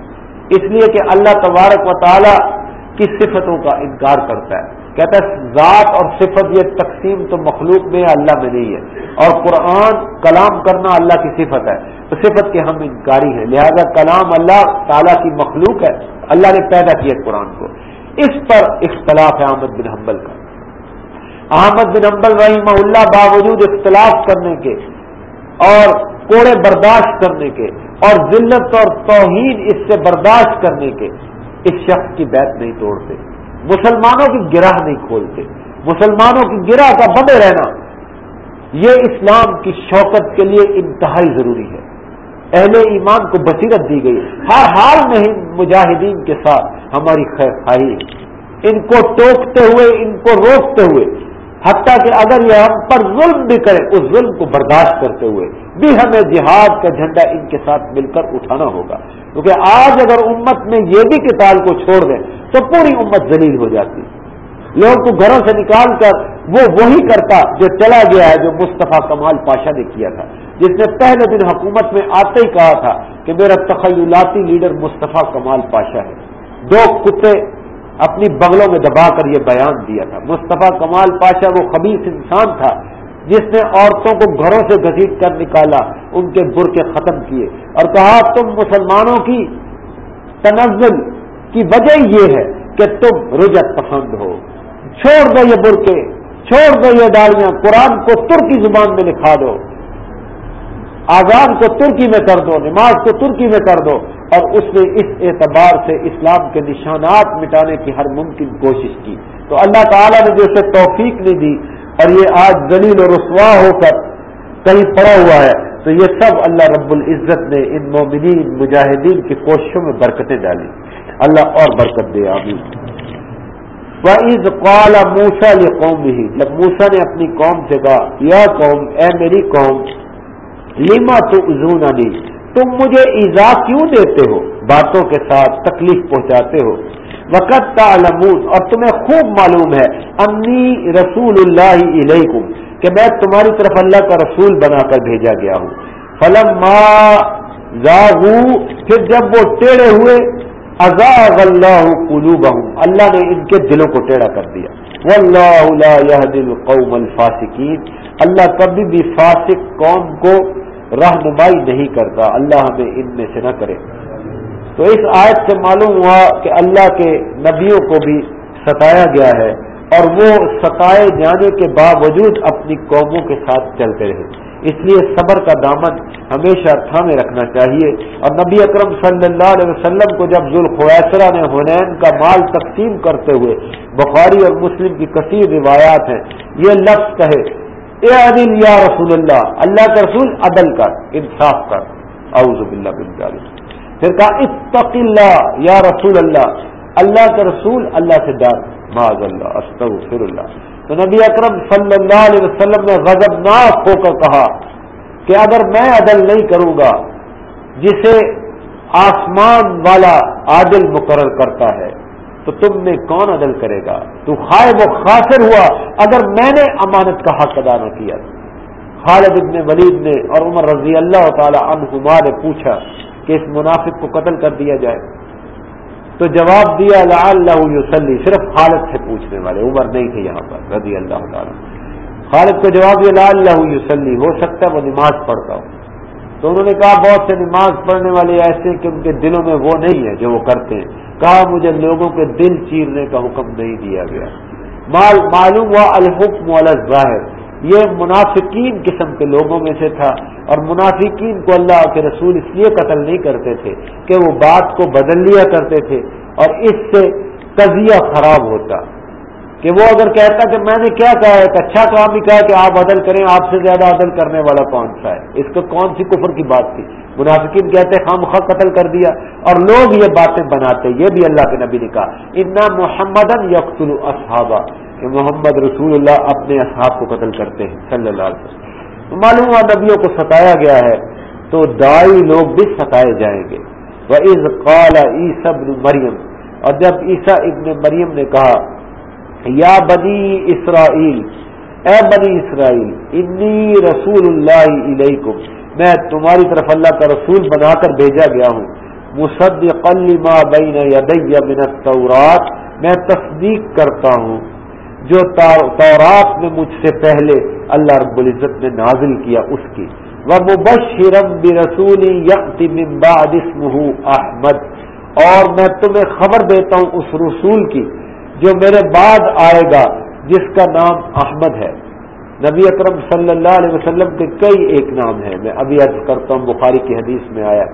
اس لیے کہ اللہ تبارک و تعالی کی صفتوں کا انکار کرتا ہے۔ کہتا ہے، ذات اور صفت یہ تقسیم تو مخلوق میں اللہ میں نہیں ہے۔ اور قرآن کلام کرنا اللہ کی صفت ہے۔ تو صفت کے ہم انکاری ہیں۔ لہذا کلام اللہ تعالیٰ کی مخلوق ہے۔ اللہ نے پیدا کیا قرآن کو۔ اس پر اختلاف ہے احمد بن حنبل کا۔ احمد بن حنبل رحمہ اللہ باوجود اختلاف کرنے کے اور کوڑے برداشت کرنے کے اور ذلت اور توہین اس سے برداشت کرنے کے اس شخص کی بیت نہیں توڑتے۔ مسلمانوں کی گرہ نہیں کھولتے۔ مسلمانوں کی گرہ کا بنے رہنا۔ یہ اسلام کی شوکت کے لیے انتہائی ضروری ہے۔ اہل ایمان کو بصیرت دی گئی۔ ہر حال میں مجاہدین کے ساتھ ہماری خیر خواہی ان کو ٹوکتے ہوئے، ان کو روکتے ہوئے، حتیٰ کہ اگر یہ ہم پر ظلم بھی کرے اس ظلم کو برداشت کرتے ہوئے بھی ہمیں جہاد کا جھنڈا ان کے ساتھ مل کر اٹھانا ہوگا۔ کیونکہ آج اگر امت میں یہ بھی کتاب کو چھوڑ دیں تو پوری امت ذلیل ہو جاتی۔ لوگوں کو گھروں سے نکال کر وہ وہی کرتا جو چلا گیا ہے جو مصطفیٰ کمال پاشا نے کیا تھا۔ جس نے پہلے دن حکومت میں آتے ہی کہا تھا کہ میرا تخیلاتی لیڈر مصطفیٰ کمال پاشا ہے۔ دو کتے اپنی بغلوں میں دبا کر یہ بیان دیا تھا۔ مصطفیٰ کمال پاشا وہ خبیص انسان تھا جس نے عورتوں کو گھروں سے گھسیٹ کر نکالا، ان کے برقے ختم کیے۔ اور کہا، تم مسلمانوں کی تنزل کی وجہ یہ ہے کہ تم رجت پسند ہو۔ چھوڑ دو یہ برقے چھوڑ دو یہ ڈالیاں، قرآن کو ترکی زبان میں لکھا دو۔ آزاد کو ترکی میں کر دو، نماز کو ترکی میں کر دو۔ اور اس نے اس اعتبار سے اسلام کے نشانات مٹانے کی ہر ممکن کوشش کی۔ تو اللہ تعالیٰ نے جو اسے توفیق نہیں دی اور یہ آج دلیل و رسوا ہو کر کہیں پڑا ہوا ہے، تو یہ سب اللہ رب العزت نے ان مومنین، مجاہدین کی کوششوں میں برکتیں ڈالی۔ اللہ اور برکت دے، آمین۔ وعید قال موسا یہ قوم ہی جب موسا نے اپنی قوم سے کہا، یا قوم، اے میری قوم لیما تو ازونی تم مجھے ایزا کیوں دیتے ہو؟ باتوں کے ساتھ تکلیف پہنچاتے ہو۔ وقت کا اور تمہیں خوب معلوم ہے انی رسول اللہ علیکم کہ میں تمہاری طرف اللہ کا رسول بنا کر بھیجا گیا ہوں۔ فلم ما پھر جب وہ ٹیڑے ہوئے ازاغ اللہ قلوب اللہ نے ان کے دلوں کو ٹیڑھا کر دیا۔ واللہ لا يهدي القوم الفاسقین اللہ کبھی بھی فاسق قوم کو رہنمائی نہیں کرتا، اللہ ہمیں ان میں سے نہ کرے۔ تو اس آیت سے معلوم ہوا کہ اللہ کے نبیوں کو بھی ستایا گیا ہے اور وہ ستائے جانے کے باوجود اپنی قوموں کے ساتھ چلتے رہے۔ اس لیے صبر کا دامن ہمیشہ تھامے رکھنا چاہیے۔ اور نبی اکرم صلی اللہ علیہ وسلم کو جب ذوالخویسرا نے حنین کا مال تقسیم کرتے ہوئے، بخاری اور مسلم کی کثیر روایات ہیں، یہ لفظ کہے اے عدل یا رسول اللہ اللہ کا رسول عدل کر انصاف کر اعوذ باللہ بن جالب پھر کہا، اتق اللہ یا رسول اللہ اللہ کا رسول اللہ سے ڈر۔ معذ اللہ، استغفر اللہ۔ تو نبی اکرم صلی اللہ علیہ وسلم نے غضب ناک ہو کر کہا کہ اگر میں عدل نہیں کروں گا، جسے آسمان والا عادل مقرر کرتا ہے تو تم میں کون عدل کرے گا؟ تو خائب و خاصر ہوا اگر میں نے امانت کا حق ادا نہ کیا۔ خالد ابن ولید نے اور عمر رضی اللہ تعالی عنہما نے پوچھا کہ اس منافق کو قتل کر دیا جائے۔ تو جواب دیا اللہ یوسلی صرف خالد سے پوچھنے والے، عمر نہیں تھے یہاں پر، رضی اللہ تعالیٰ خالد کو جواب دیا اللہ یوسلی ہو سکتا ہے وہ نماز پڑھتا ہوں۔ تو انہوں نے کہا بہت سے نماز پڑھنے والے ایسے کہ ان کے دلوں میں وہ نہیں ہے جو وہ کرتے ہیں۔ کہا مجھے لوگوں کے دل چیرنے کا حکم نہیں دیا گیا۔ معلوم ہوا الحکم والا ظاہر یہ منافقین قسم کے لوگوں میں سے تھا اور منافقین کو اللہ کے رسول اس لیے قتل نہیں کرتے تھے کہ وہ بات کو بدل لیا کرتے تھے اور اس سے قضیہ خراب ہوتا۔ کہ وہ اگر کہتا کہ میں نے کیا کہا ایک اچھا کام ہی کہا کہ آپ عدل کریں، آپ سے زیادہ عدل کرنے والا کون سا ہے؟ اس کو کون سی کفر کی بات تھی؟ منافقین کہتے ہم خط قتل کر دیا اور لوگ یہ باتیں بناتے، یہ بھی اللہ کے نبی نے کہا۔ اتنا محمد یقل اصحابہ کہ محمد رسول اللہ اپنے اصحاب کو قتل کرتے ہیں، صلی اللہ علیہ وسلم۔ معلوم ہوا نبیوں کو ستایا گیا ہے، تو دائی لوگ بھی ستائے جائیں گے۔ وہ از قال ای سب مریم اور جب عیسیٰ ابن مریم نے کہا یا بنی اسرائیل، اے بنی اسرائیل، انی رسول اللہ علیکم، میں تمہاری طرف اللہ کا رسول بنا کر بھیجا گیا ہوں۔ مصدق ما بین یدی من التورات، میں تصدیق کرتا ہوں، جو تورات میں مجھ سے پہلے اللہ رب العزت نے نازل کیا اس کی۔ وہ مبشرم برسول یقتی من بعد اسمه احمد، اور میں تمہیں خبر دیتا ہوں اس رسول کی جو میرے بعد آئے گا، جس کا نام احمد ہے۔ نبی اکرم صلی اللہ علیہ وسلم کے کئی ایک نام ہیں۔ میں ابھی عرض کرتا ہوں، بخاری کی حدیث میں آیا۔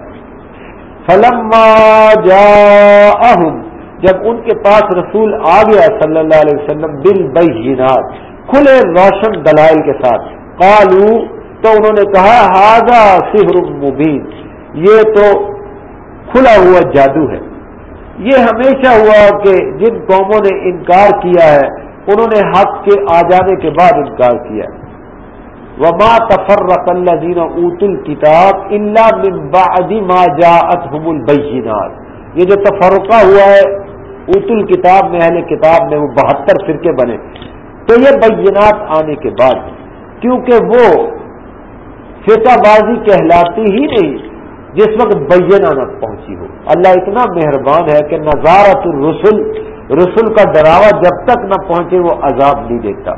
فلم جا جب ان کے پاس رسول آ گیا صلی اللہ علیہ وسلم بل بینات کھلے روشن دلائل کے ساتھ۔ کالو تو انہوں نے کہا ہاضا سہر مبین، یہ تو کھلا ہوا جادو ہے۔ یہ ہمیشہ ہوا کہ جن قوموں نے انکار کیا ہے، انہوں نے حق کے آ جانے کے بعد انکار کیا وما تفر اللہ دینا اوت الکتاب اللہ ما جاءتهم البینات یہ جو تفرقہ ہوا ہے اوت الکتاب میں، اہل کتاب میں، وہ بہتر فرقے بنے۔ تو یہ بینات آنے کے بعد، کیونکہ وہ فیتا بازی کہلاتی ہی نہیں۔ جس وقت بینہ نہ پہنچی ہو۔ اللہ اتنا مہربان ہے کہ نظارت الرسل رسول کا ڈراوا جب تک نہ پہنچے وہ عذاب نہیں دیتا۔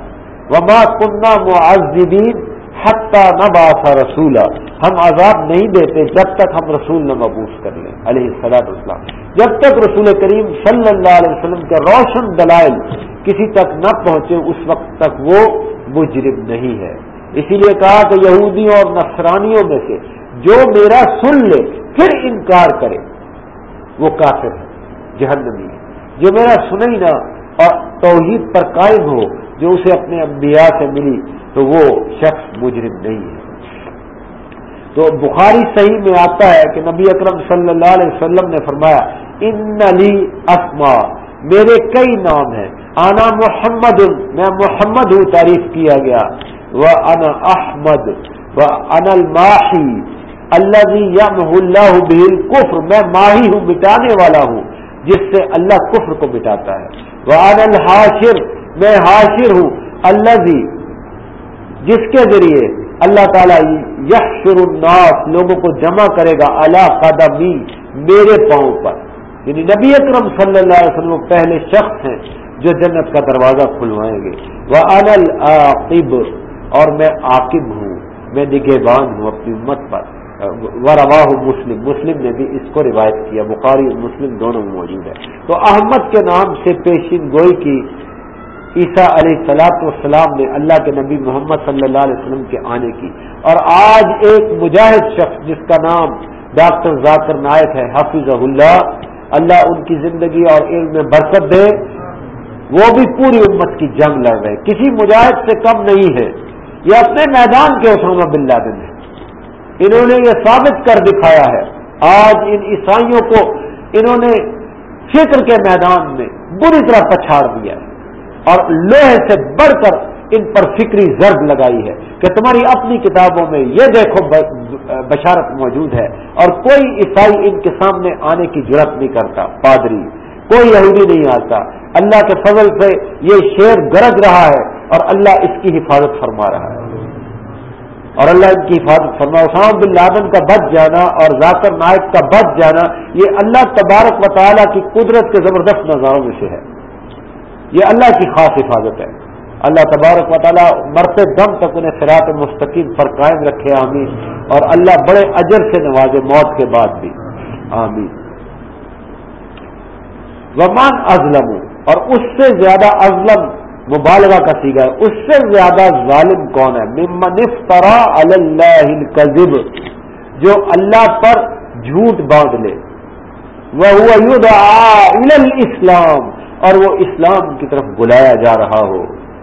وما کنہ معذبین حتہ نہ باسا رسولہ ہم عذاب نہیں دیتے جب تک ہم رسول نہ مبوس کر لیں۔ علیہ السلام اسلام جب تک رسول کریم صلی اللہ علیہ وسلم کے روشن دلائل کسی تک نہ پہنچے، اس وقت تک وہ مجرم نہیں ہے۔ اسی لیے کہا کہ یہودیوں اور نصرانیوں میں سے جو میرا سن لے، پھر انکار کرے۔ وہ کافر ہے، جہنمی ہے۔ جو میرا سنے ہی نہ اور توحید پر قائم ہو، جو اسے اپنے انبیاء سے ملی، تو وہ شخص مجرم نہیں ہے۔ تو بخاری صحیح میں آتا ہے کہ نبی اکرم صلی اللہ علیہ وسلم نے فرمایا، ان علی اسما میرے کئی نام ہیں۔ آنا محمد میں محمد ہوں، تعریف کیا گیا۔ وہ ان احمد وہ ان الماحی اللہ اللہ بل کفر میں ماہی ہوں، مٹانے والا ہوں، جس سے اللہ کفر کو مٹاتا ہے۔ وہ ان الحاشر، میں حاشر ہوں۔ اللہ جس کے ذریعے اللہ تعالیٰ یشر الناس، لوگوں کو جمع کرے گا اللہ قدمی، میرے پاؤں پر۔ یعنی نبی اکرم صلی اللہ علیہ وسلم پہلے شخص ہیں جو جنت کا دروازہ کھلوائیں گے۔ وہ انل عاقب اور میں عاقب ہوں، میں نگہبان ہوں اپنی امت پر۔ و رواہ مسلم. مسلم نے بھی اس کو روایت کیا. بخاری مسلم دونوں میں موجود ہے. تو احمد کے نام سے پیشین گوئی کی عیسیٰ علیہ سلاط والسلام نے اللہ کے نبی محمد صلی اللہ علیہ وسلم کے آنے کی. اور آج ایک مجاہد شخص جس کا نام ڈاکٹر ذاکر نائک ہے حافظ اللہ اللہ ان کی زندگی اور علم میں برکت دے. وہ بھی پوری امت کی جنگ لڑ رہے کسی مجاہد سے کم نہیں ہے. یہ اپنے میدان کے اسامہ بن لادن ہے. انہوں نے یہ ثابت کر دکھایا ہے۔ آج ان عیسائیوں کو انہوں نے فکر کے میدان میں بری طرح پچھاڑ دیا ہے اور لوہے سے بڑھ کر ان پر فکری ضرب لگائی ہے کہ تمہاری اپنی کتابوں میں یہ دیکھو بشارت موجود ہے اور کوئی عیسائی ان کے سامنے آنے کی ضرورت نہیں کرتا۔ پادری، کوئی یہودی نہیں آتا۔ اللہ کے فضل سے یہ شیر گرج رہا ہے اور اللہ اس کی حفاظت فرما رہا ہے۔ اور اللہ ان کی حفاظت فرما اسام بن لادن کا بچ جانا اور ذاکر نائک کا بچ جانا، یہ اللہ تبارک و تعالیٰ کی قدرت کے زبردست نظاروں میں سے ہے۔ یہ اللہ کی خاص حفاظت ہے۔ اللہ تبارک و تعالیٰ مرتے دم تک انہیں فراط مستقیم پر قائم رکھے، آمین۔ اور اللہ بڑے اجر سے نوازے موت کے بعد بھی۔ آمین۔ ومان ازلم اور اس سے زیادہ ازلم مبالغہ کا سیگا ہے۔ اس سے زیادہ ظالم کون ہے؟ ممن افطرا اللہ جو اللہ پر جھوٹ باندھ لے۔ وہ اسلام اور وہ اسلام کی طرف بلایا جا رہا ہو۔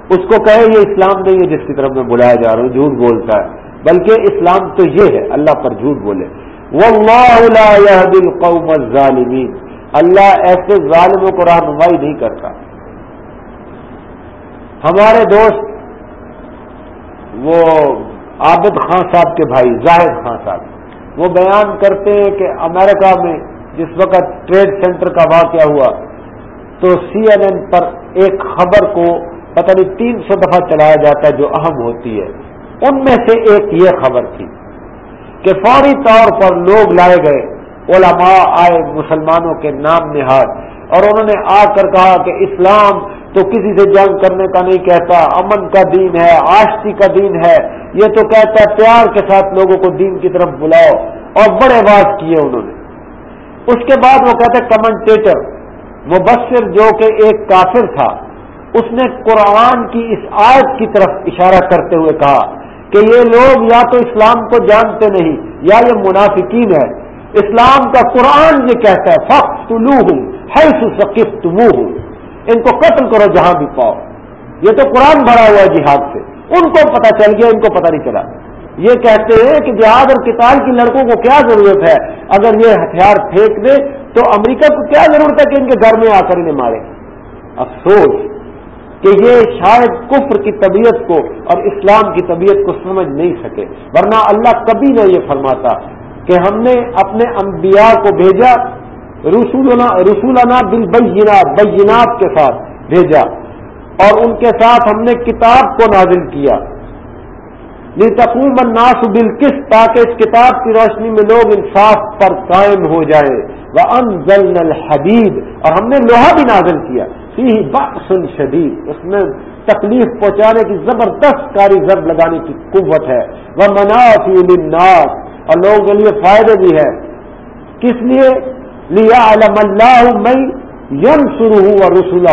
اس کو کہے یہ اسلام نہیں ہے جس کی طرف میں بلایا جا رہا ہوں، جھوٹ بولتا ہے۔ بلکہ اسلام تو یہ ہے، اللہ پر جھوٹ بولے۔ وہ ظالمین اللہ ایسے ظالموں کو رہنمائی نہیں کرتا۔ ہمارے دوست، وہ عابد خان صاحب کے بھائی، زاہد خان صاحب، وہ بیان کرتے ہیں کہ امریکہ میں جس وقت ٹریڈ سینٹر کا واقعہ ہوا، تو سی این این پر ایک خبر کو پتہ نہیں تین سو دفعہ چلایا جاتا ہے جو اہم ہوتی ہے۔ ان میں سے ایک یہ خبر تھی کہ فوری طور پر لوگ لائے گئے، علماء آئے مسلمانوں کے نام نہاد۔ اور انہوں نے آ کر کہا کہ اسلام تو کسی سے جنگ کرنے کا نہیں کہتا، امن کا دین ہے، آشتی کا دین ہے۔ یہ تو کہتا ہے، پیار کے ساتھ لوگوں کو دین کی طرف بلاؤ۔ اور بڑے بات کیے انہوں نے۔ اس کے بعد وہ کہتے کمنٹیٹر مبصر جو کہ ایک کافر تھا، اس نے قرآن کی اس آیت کی طرف اشارہ کرتے ہوئے کہا کہ یہ لوگ یا تو اسلام کو جانتے نہیں، یا یہ منافقین ہے اسلام کا قرآن یہ کہتا ہے فخ ہوں ہوں ان کو قتل کرو جہاں بھی پاؤ۔ یہ تو قرآن بھرا ہوا ہے جہاد سے۔ ان کو پتا چل گیا، ان کو پتا نہیں چلا۔ یہ کہتے ہیں کہ جہاد اور کتاب کی لڑکوں کو کیا ضرورت ہے؟ اگر یہ ہتھیار پھینک دے، تو امریکہ کو کیا ضرورت ہے کہ ان کے گھر میں آ کر انہیں مارے؟ افسوس کہ یہ شاید کفر کی طبیعت کو اور اسلام کی طبیعت کو سمجھ نہیں سکے۔ ورنہ اللہ کبھی نہ یہ فرماتا کہ ہم نے اپنے انبیاء کو بھیجا رسولنا رسولنا بالبینات، بینات کے ساتھ بھیجا۔ اور ان کے ساتھ ہم نے کتاب کو نازل کیا۔ الناس بالکس تاکہ اس کتاب کی روشنی میں لوگ انصاف پر قائم ہو جائے وہ ان الحدید اور ہم نے لوہا بھی نازل کیا۔ باقسن شدید اس میں تکلیف پہنچانے کی زبردست کاری ضرب لگانے کی قوت ہے۔ وہ منافی اور لوگوں کے لیے فائدے بھی ہے۔ کس لیے؟ لیا علم اللہ میں یم شروع ہوں اور رسول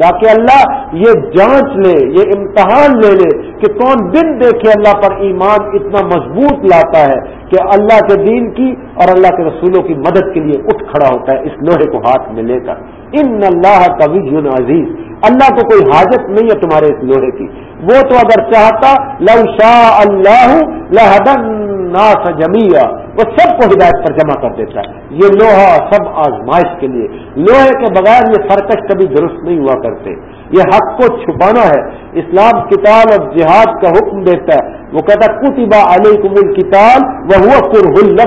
تاکہ اللہ یہ جانچ لے، یہ امتحان لے لے کہ کون دن دیکھے اللہ پر ایمان اتنا مضبوط لاتا ہے کہ اللہ کے دین کی اور اللہ کے رسولوں کی مدد کے لیے اٹھ کھڑا ہوتا ہے، اس لوہے کو ہاتھ میں لے کر۔ ان اللہ کا عزیز اللہ کو کوئی حاجت نہیں ہے تمہارے اس لوہے کی۔ وہ تو اگر چاہتا، لو شاہ اللہ لہدن ناس جمیا وہ سب کو ہدایت پر جمع کر دیتا ہے۔ یہ لوہا سب آزمائش کے لیے۔ لوہے کے بغیر یہ سرکش کبھی درست نہیں ہوا کرتے۔ یہ حق کو چھپانا ہے۔ اسلام کتاب اور جہاد کا حکم دیتا ہے۔ وہ کہتا کتبا علی کم الکتاب وہ ہوا قرح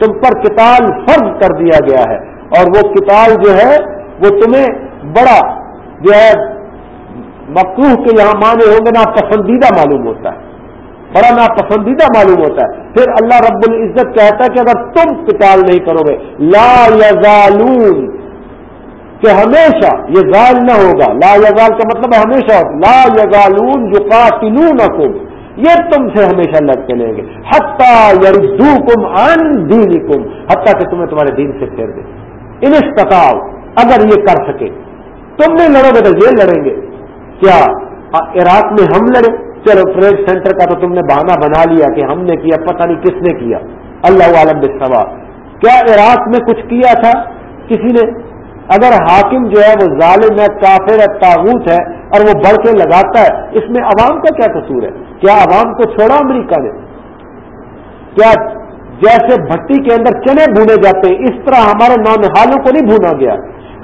تم پر کتاب فرض کر دیا گیا ہے۔ اور وہ کتاب جو ہے، وہ تمہیں بڑا جو ہے مقروح کے یہاں مانے ہوں گے نا پسندیدہ معلوم ہوتا ہے۔ بڑا نا پسندیدہ معلوم ہوتا ہے۔ پھر اللہ رب العزت کہتا ہے کہ اگر تم قتال نہیں کرو گے، لا یزالون، کہ ہمیشہ یہ زال نہ ہوگا۔ لا یزال کا مطلب ہے ہمیشہ۔ لا یزالون جو قاتلون یہ تم سے ہمیشہ لڑتے لیں گے۔ حتیٰ یردو کم ان دین کم حتیٰ کہ تمہیں تمہارے دین سے پھیر دے۔ ان اگر یہ کر سکے۔ تم نہیں لڑو گے تو یہ لڑیں گے۔ کیا؟ عراق میں ہم لڑے چلو ٹریڈ سینٹر کا تو تم نے بہانا بنا لیا کہ ہم نے کیا، پتہ نہیں کس نے کیا۔ اللہ عالم بسوا کیا عراق میں کچھ کیا تھا؟ کسی نے۔ اگر حاکم جو ہے وہ ظالم ہے، کافر ہے تاغوت ہے اور وہ بڑھ کے لگاتا ہے، اس میں عوام کا کیا قصور ہے؟ کیا عوام کو چھوڑا امریکہ نے؟ کیا جیسے بھٹی کے اندر چنے بھونے جاتے ہیں، اس طرح ہمارے نونحالوں کو نہیں بھونا گیا۔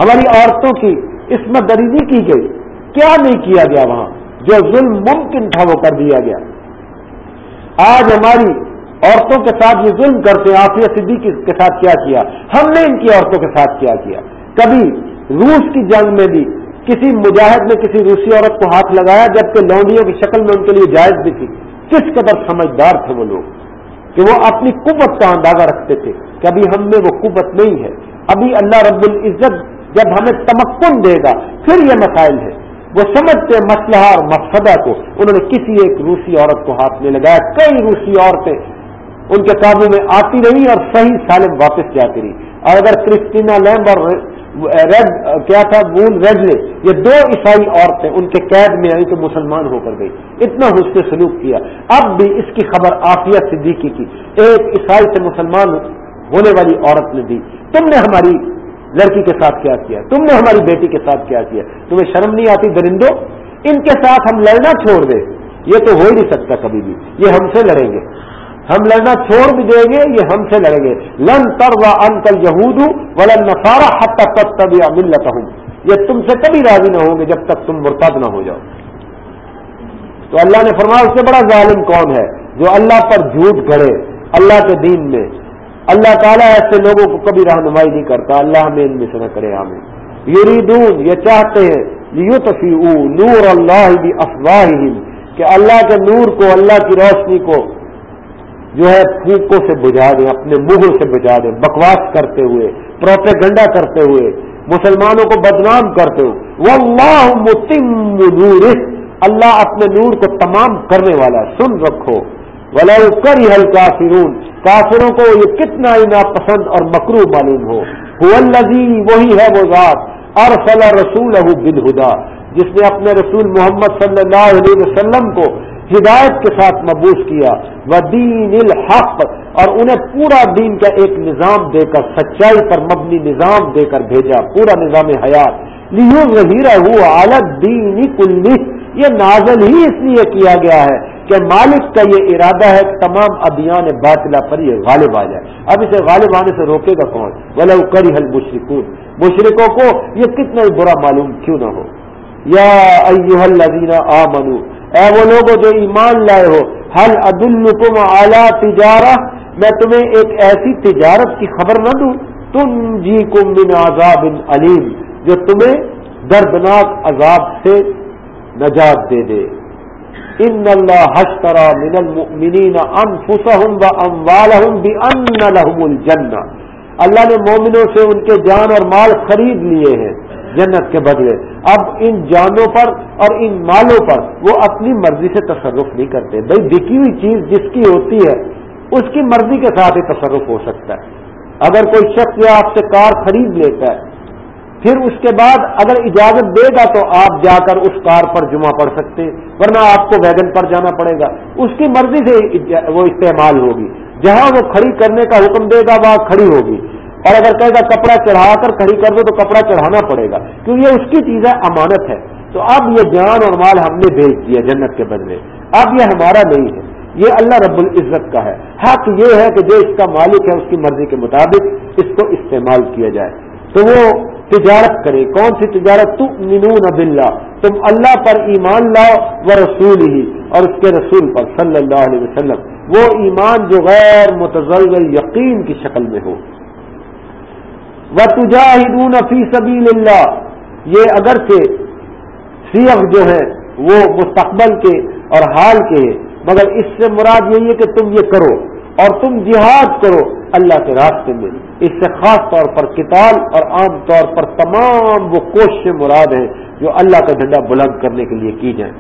ہماری عورتوں کی اس میں دریدی کی گئی۔ کیا نہیں کیا گیا وہاں؟ جو ظلم ممکن تھا وہ کر دیا گیا۔ آج ہماری عورتوں کے ساتھ یہ ظلم کرتے ہیں آفیہ صدیقی کے ساتھ کیا کیا؟ ہم نے ان کی عورتوں کے ساتھ کیا کیا۔ کبھی روس کی جنگ میں بھی کسی مجاہد نے کسی روسی عورت کو ہاتھ لگایا، جبکہ لونڈیوں کی شکل میں ان کے لیے جائز بھی تھی۔ کس قدر سمجھدار تھے وہ لوگ کہ وہ اپنی قوت کا اندازہ رکھتے تھے کہ ابھی ہم میں وہ قوت نہیں ہے۔ ابھی اللہ رب العزت جب ہمیں تمکن دے گا، پھر یہ مسائل ہے وہ سمجھتے مسئلہ اور مقصدہ کو۔ انہوں نے کسی ایک روسی عورت کو ہاتھ میں لگایا، کئی روسی عورتیں ان کے قابو میں آتی رہی اور صحیح سالم واپس جاتی رہی۔ اور اگر کرسٹینا لیمب اور ریڈ، کیا تھا؟ وول ریڈلے، یہ دو عیسائی عورتیں ان کے قید میں آئی تو مسلمان ہو کر گئی۔ اتنا حسن سلوک کیا۔ اب بھی اس کی خبر آفیہ صدیقی کی۔ ایک عیسائی سے مسلمان ہونے والی عورت نے دی۔ تم نے ہماری لڑکی کے ساتھ کیا کیا تم نے ہماری بیٹی کے ساتھ کیا کیا تمہیں شرم نہیں آتی درندوں ان کے ساتھ ہم لڑنا چھوڑ دیں۔ یہ تو ہو ہی نہیں سکتا کبھی بھی۔ یہ ہم سے لڑیں گے۔ ہم لڑنا چھوڑ بھی دیں گے، یہ ہم سے لڑیں گے۔ لن تر و انکل یہود ولن نسارا حد تک تب یا ملتا ہوں یہ تم سے کبھی راضی نہ ہوں گے جب تک تم مرتد نہ ہو جاؤ۔ تو اللہ نے فرمایا، اس سے بڑا ظالم کون ہے جو اللہ پر جھوٹ گھڑے، اللہ کے دین میں اللہ تعالیٰ ایسے لوگوں کو کبھی رہنمائی نہیں کرتا، اللہ ہمیں ان میں سے نہ کرے ہمیں یریدون، یہ چاہتے ہیں نور اللہ افواہ کہ اللہ کے نور کو، اللہ کی روشنی کو جو ہے پھونکوں سے بجھا دیں، اپنے منہ سے بجھا دیں، بکواس کرتے ہوئے، پروپیگنڈا کرتے ہوئے، مسلمانوں کو بدنام کرتے ہوئے۔ وہ اللہ متم نور اللہ اپنے نور کو تمام کرنے والا سن رکھو۔ ولا کر ہل کافرون کافروں کو یہ کتنا ہی ناپسند اور مکرو معلوم ہو۔ وہی ہے وہ ذات ارسل رسول بالہدا جس نے اپنے رسول محمد صلی اللہ علیہ وسلم کو ہدایت کے ساتھ مبوس کیا۔ وہ دین الحق۔ اور انہیں پورا دین کا ایک نظام دے کر، سچائی پر مبنی نظام دے کر بھیجا۔ پورا نظام حیات۔ لیو ظہیرہ ہوا عالت دینی کلی یہ نازل ہی اس لیے کیا گیا ہے کہ مالک کا یہ ارادہ ہے تمام ادیان باطلا پر یہ غالب آ جائے۔ اب اسے غالب آنے سے روکے گا کون؟ بولے وہ کری حل مشرقون مشرقوں کو یہ کتنا برا معلوم کیوں نہ ہو۔ یا الذین آمنو، اے وہ لوگ جو ایمان لائے ہو حل عد اعلیٰ تجارہ میں تمہیں ایک ایسی تجارت کی خبر نہ دوں۔ تم جی کم بن عذاب علیم جو تمہیں دردناک عذاب سے نجات دے دے۔ ان اللہ حشترا من المؤمنین انفسهم واموالهم بان لهم الجنہ اللہ نے مومنوں سے ان کے جان اور مال خرید لیے ہیں، جنت کے بدلے۔ اب ان جانوں پر اور ان مالوں پر وہ اپنی مرضی سے تصرف نہیں کرتے۔ بھائی بکی ہوئی چیز جس کی ہوتی ہے، اس کی مرضی کے ساتھ ہی تصرف ہو سکتا ہے۔ اگر کوئی شخص یا آپ سے کار خرید لیتا ہے پھر اس کے بعد اگر اجازت دے گا تو آپ جا کر اس کار پر جمعہ پڑ سکتے، ورنہ آپ کو ویگن پر جانا پڑے گا۔ اس کی مرضی سے وہ استعمال ہوگی۔ جہاں وہ کھڑی کرنے کا حکم دے گا، وہاں کھڑی ہوگی۔ اور اگر کہے گا کپڑا چڑھا کر کھڑی کر دو تو کپڑا چڑھانا پڑے گا۔ کیونکہ یہ اس کی چیز ہے، امانت ہے۔ تو اب یہ جان اور مال ہم نے بھیج دیا جنت کے بدلے۔ اب یہ ہمارا نہیں ہے۔ یہ اللہ رب العزت کا ہے۔ حق یہ ہے کہ جو اس کا مالک ہے، اس کی مرضی کے مطابق اس کو استعمال کیا جائے۔ تو وہ تجارت کرے۔ کون سی تجارت؟ تو منون باللہ۔ تم اللہ پر ایمان لاؤ وہ رسول ہی اور اس کے رسول پر صلی اللہ علیہ وسلم۔ وہ ایمان جو غیر متضل یقین کی شکل میں ہو۔ وہ تجاہدون فی سبیل اللہ یہ اگرچہ سیخ جو ہے وہ مستقبل کے اور حال کے مگر اس سے مراد یہی ہے کہ تم یہ کرو اور تم جہاد کرو اللہ کے راستے میں۔ اس سے خاص طور پر کتاب اور عام طور پر تمام وہ کوششیں مراد ہیں جو اللہ کا جھنڈا بلند کرنے کے لیے کی جائیں۔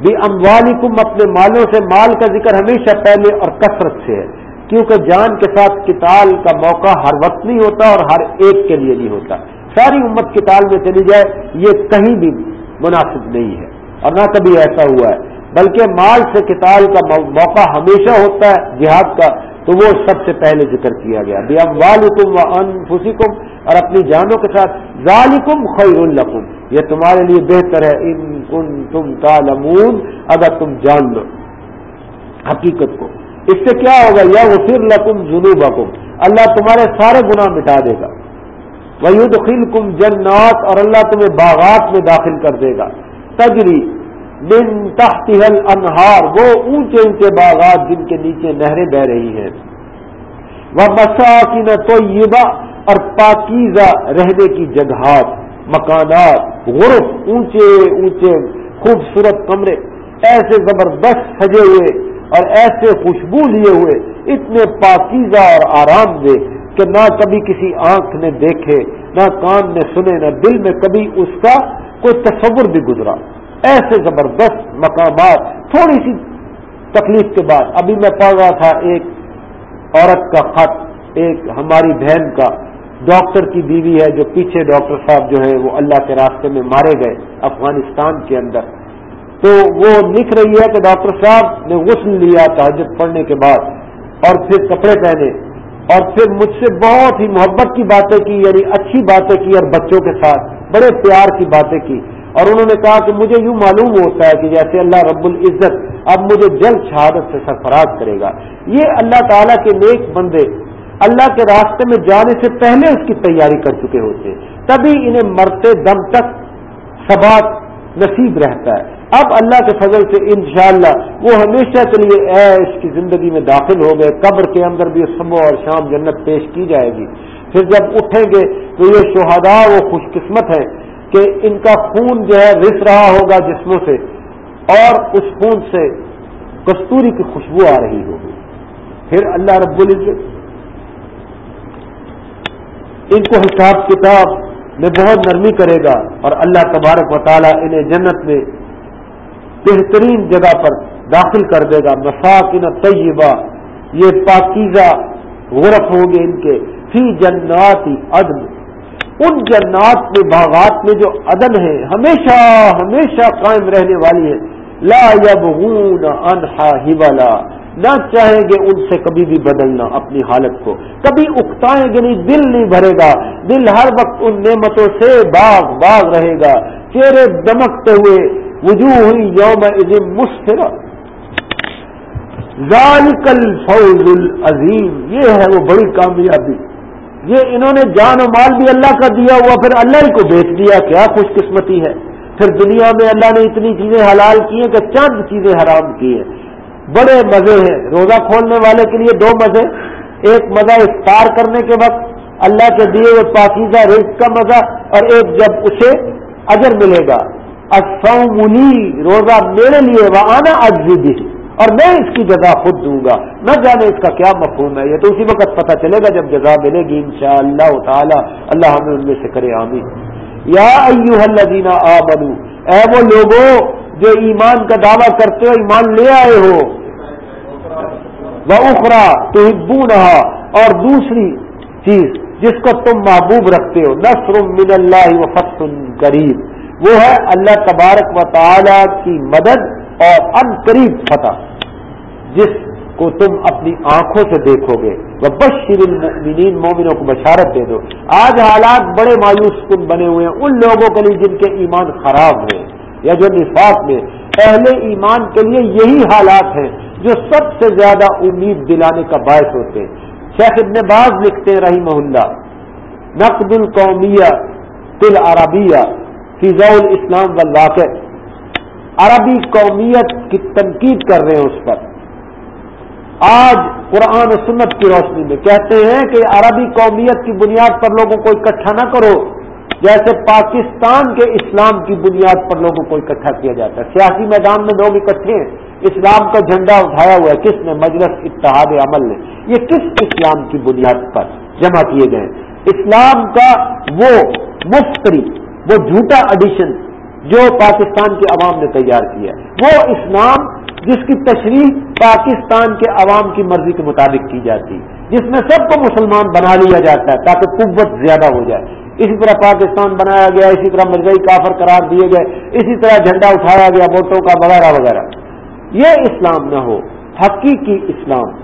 بھی اموالکم، اپنے مالوں سے، مال کا ذکر ہمیشہ پہلے اور کثرت سے ہے۔ کیونکہ جان کے ساتھ کتال کا موقع ہر وقت نہیں ہوتا اور ہر ایک کے لیے نہیں ہوتا۔ ساری امت کتال میں چلی جائے، یہ کہیں بھی مناسب نہیں ہے۔ اور نہ کبھی ایسا ہوا ہے، بلکہ مال سے کتاب کا موقع ہمیشہ ہوتا ہے، جہاد کا تو وہ سب سے پہلے ذکر کیا گیا۔ بے والم و انفسکم، اور اپنی جانوں کے ساتھ ذالکم خیر القم یہ تمہارے لیے بہتر ہے۔ ان کن تم تالمون اگر تم جان لو حقیقت کو۔ اس سے کیا ہوگا؟ یا وہ پھر لکم جنوب اللہ تمہارے سارے گناہ مٹا دے گا۔ وید خل کم جنات، اور اللہ تمہیں باغات میں داخل کر دے گا۔ تجری من تحتها الانہار، وہ اونچے اونچے باغات جن کے نیچے نہریں بہ رہی ہیں۔ وہ مساکین طیبہ اور پاکیزہ رہنے کی جگہات، مکانات، غرف، اونچے اونچے خوبصورت کمرے، ایسے زبردست سجے ہوئے اور ایسے خوشبو لیے ہوئے، اتنے پاکیزہ اور آرام دے کہ نہ کبھی کسی آنکھ نے دیکھے، نہ کان نے سنے، نہ دل میں کبھی اس کا کوئی تصور بھی گزرا۔ ایسے زبردست مقامات، تھوڑی سی تکلیف کے بعد، ابھی میں پڑھ رہا تھا ایک عورت کا خط، ایک ہماری بہن کا، ڈاکٹر کی بیوی ہے جو پیچھے ڈاکٹر صاحب جو ہیں وہ اللہ کے راستے میں مارے گئے افغانستان کے اندر۔ تو وہ لکھ رہی ہے کہ ڈاکٹر صاحب نے غسل لیا تحجد پڑھنے کے بعد اور پھر کپڑے پہنے اور پھر مجھ سے بہت ہی محبت کی باتیں کی یعنی اچھی باتیں کی اور بچوں کے ساتھ، بڑے پیار کی باتیں کی۔ اور انہوں نے کہا کہ مجھے یوں معلوم ہوتا ہے کہ جیسے اللہ رب العزت اب مجھے جلد شہادت سے سرفراز کرے گا۔ یہ اللہ تعالیٰ کے نیک بندے اللہ کے راستے میں جانے سے پہلے اس کی تیاری کر چکے ہوتے تبھی انہیں مرتے دم تک سبات نصیب رہتا ہے۔ اب اللہ کے فضل سے انشاءاللہ وہ ہمیشہ کے لیے ایش کی زندگی میں داخل ہو گئے۔ قبر کے اندر بھی صبح اور شام جنت پیش کی جائے گی۔ پھر جب اٹھیں گے تو یہ شہداء وہ خوش قسمت ہے کہ ان کا خون جو ہے رس رہا ہوگا جسموں سے اور اس خون سے کستوری کی خوشبو آ رہی ہوگی۔ پھر اللہ رب العزت ان کو حساب کتاب میں بہت نرمی کرے گا اور اللہ تبارک و تعالیٰ انہیں جنت میں بہترین جگہ پر داخل کر دے گا۔ مساکن طیبہ، یہ پاکیزہ غرف ہوں گے ان کے۔ فی جنات عدن ان جنات میں، باغات میں جو عدن ہے، ہمیشہ ہمیشہ قائم رہنے والی ہے۔ لا یبغون انہا ہبلا نہ چاہیں گے ان سے کبھی بھی بدلنا اپنی حالت کو۔ کبھی اکتائیں گے نہیں، دل نہیں بھرے گا۔ دل ہر وقت ان نعمتوں سے باغ باغ رہے گا۔ چہرے دمکتے ہوئے وجوہ ہوئی یوم مسفر ذالک الفوز العظیم۔ یہ ہے وہ بڑی کامیابی۔ یہ انہوں نے جان و مال بھی اللہ کا دیا ہوا، پھر اللہ ہی کو بیچ دیا، کیا خوش قسمتی ہے؟ پھر دنیا میں اللہ نے اتنی چیزیں حلال کی ہیں کہ چند چیزیں حرام کی ہیں۔ بڑے مزے ہیں۔ روزہ کھولنے والے کے لیے دو مزے۔ ایک مزہ افطار کرنے کے وقت اللہ کے دیے ہوئے پاکیزہ رزق کا مزہ، اور ایک جب اسے اجر ملے گا۔ روزہ میرے لیے وہ آنا بھی اور میں اس کی جگہ خود دوں گا۔ نہ جانے اس کا کیا مفہوم ہے، یہ تو اسی وقت پتہ چلے گا جب جگہ ملے گی ان شاء اللہ تعالی۔ اللہ ہمیں ان میں سے کرے، آمین۔ یا ایو الذین آمنو، اے وہ لوگوں جو ایمان کا دعویٰ کرتے ہو، ایمان لے آئے ہو۔ وہ اخرا تو اور دوسری چیز جس کو تم محبوب رکھتے ہو، نصر من اللہ و فتح قریب۔ وہ ہے اللہ تبارک و تعالی کی مدد اور ان قریب فتح جس کو تم اپنی آنکھوں سے دیکھو گے۔ وہ بشر المؤمنین مومنوں کو بشارت دے دو۔ آج حالات بڑے مایوس کن بنے ہوئے ہیں، ان لوگوں کے لیے جن کے ایمان خراب ہوئے یا جو نفاق میں۔ اہل ایمان کے لیے یہی حالات ہیں جو سب سے زیادہ امید دلانے کا باعث ہوتے ہیں۔ شیخ ابن باز لکھتے ہیں رحیم اللہ، نقد القومیہ تل عربیہ فضاء الاسلام والواقع۔ عربی قومیت کی تنقید کر رہے ہیں اس پر۔ آج قرآن و سنت کی روشنی میں کہتے ہیں کہ عربی قومیت کی بنیاد پر لوگوں کو اکٹھا نہ کرو، جیسے پاکستان کے اسلام کی بنیاد پر لوگوں کو اکٹھا کیا جاتا ہے۔ سیاسی میدان میں لوگ اکٹھے ہیں۔ اسلام کا جھنڈا اٹھایا ہوا ہے۔ کس نے؟ مجلس اتحاد عمل نے۔ یہ کس اسلام کی بنیاد پر جمع کیے گئے اسلام کا وہ مفتری وہ جھوٹا ایڈیشن جو پاکستان کے عوام نے تیار کیا وہ اسلام جس کی تشریح پاکستان کے عوام کی مرضی کے مطابق کی جاتی جس میں سب کو مسلمان بنا لیا جاتا ہے تاکہ قوت زیادہ ہو جائے۔ اسی طرح پاکستان بنایا گیا، اسی طرح مرزئی کافر قرار دیے گئے، اسی طرح جھنڈا اٹھایا گیا، ووٹوں کا وغیرہ وغیرہ۔ یہ اسلام نہ ہو، حقیقی اسلام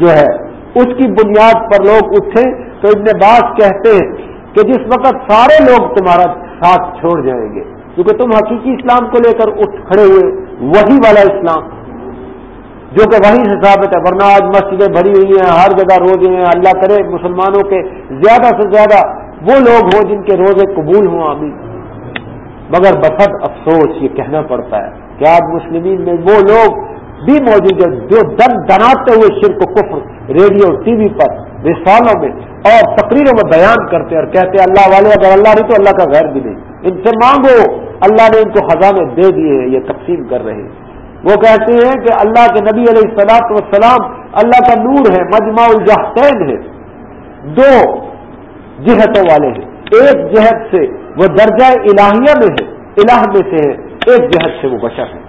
جو ہے، اس کی بنیاد پر لوگ اٹھیں تو ابن باس کہتے ہیں کہ جس وقت سارے لوگ تمہارا ساتھ چھوڑ جائیں گے کیونکہ تم حقیقی اسلام کو لے کر اٹھ کھڑے ہوئے، وہی والا اسلام، جو کہ وہی سے ثابت ہے۔ ورنہ آج مسجدیں بھری ہوئی ہیں، ہر جگہ روزے ہیں۔ اللہ کرے مسلمانوں کے زیادہ سے زیادہ وہ لوگ ہوں جن کے روزے قبول ہوں، آمین۔ مگر بفت افسوس، یہ کہنا پڑتا ہے کہ آج مسلمین میں وہ لوگ بھی موجود ہیں جو دن دناتے ہوئے شرک کفر ریڈیو، ٹی وی پر، رسالوں میں اور تقریروں میں بیان کرتے اور کہتے اللہ والے، اگر اللہ نہیں تو اللہ کا غیر بھی نہیں۔ ان سے مانگو۔ اللہ نے ان کو خزانے دے دیے ہیں، یہ تقسیم کر رہے ہیں۔ وہ کہتے ہیں کہ اللہ کے نبی علیہ السلاط وسلام اللہ کا نور ہے، مجمع الجہتین ہے۔ دو جہتوں والے ہیں۔ ایک جہت سے وہ درجہ الہیہ میں ہے، الہ میں سے ہے، ایک جہت سے وہ بشر ہے۔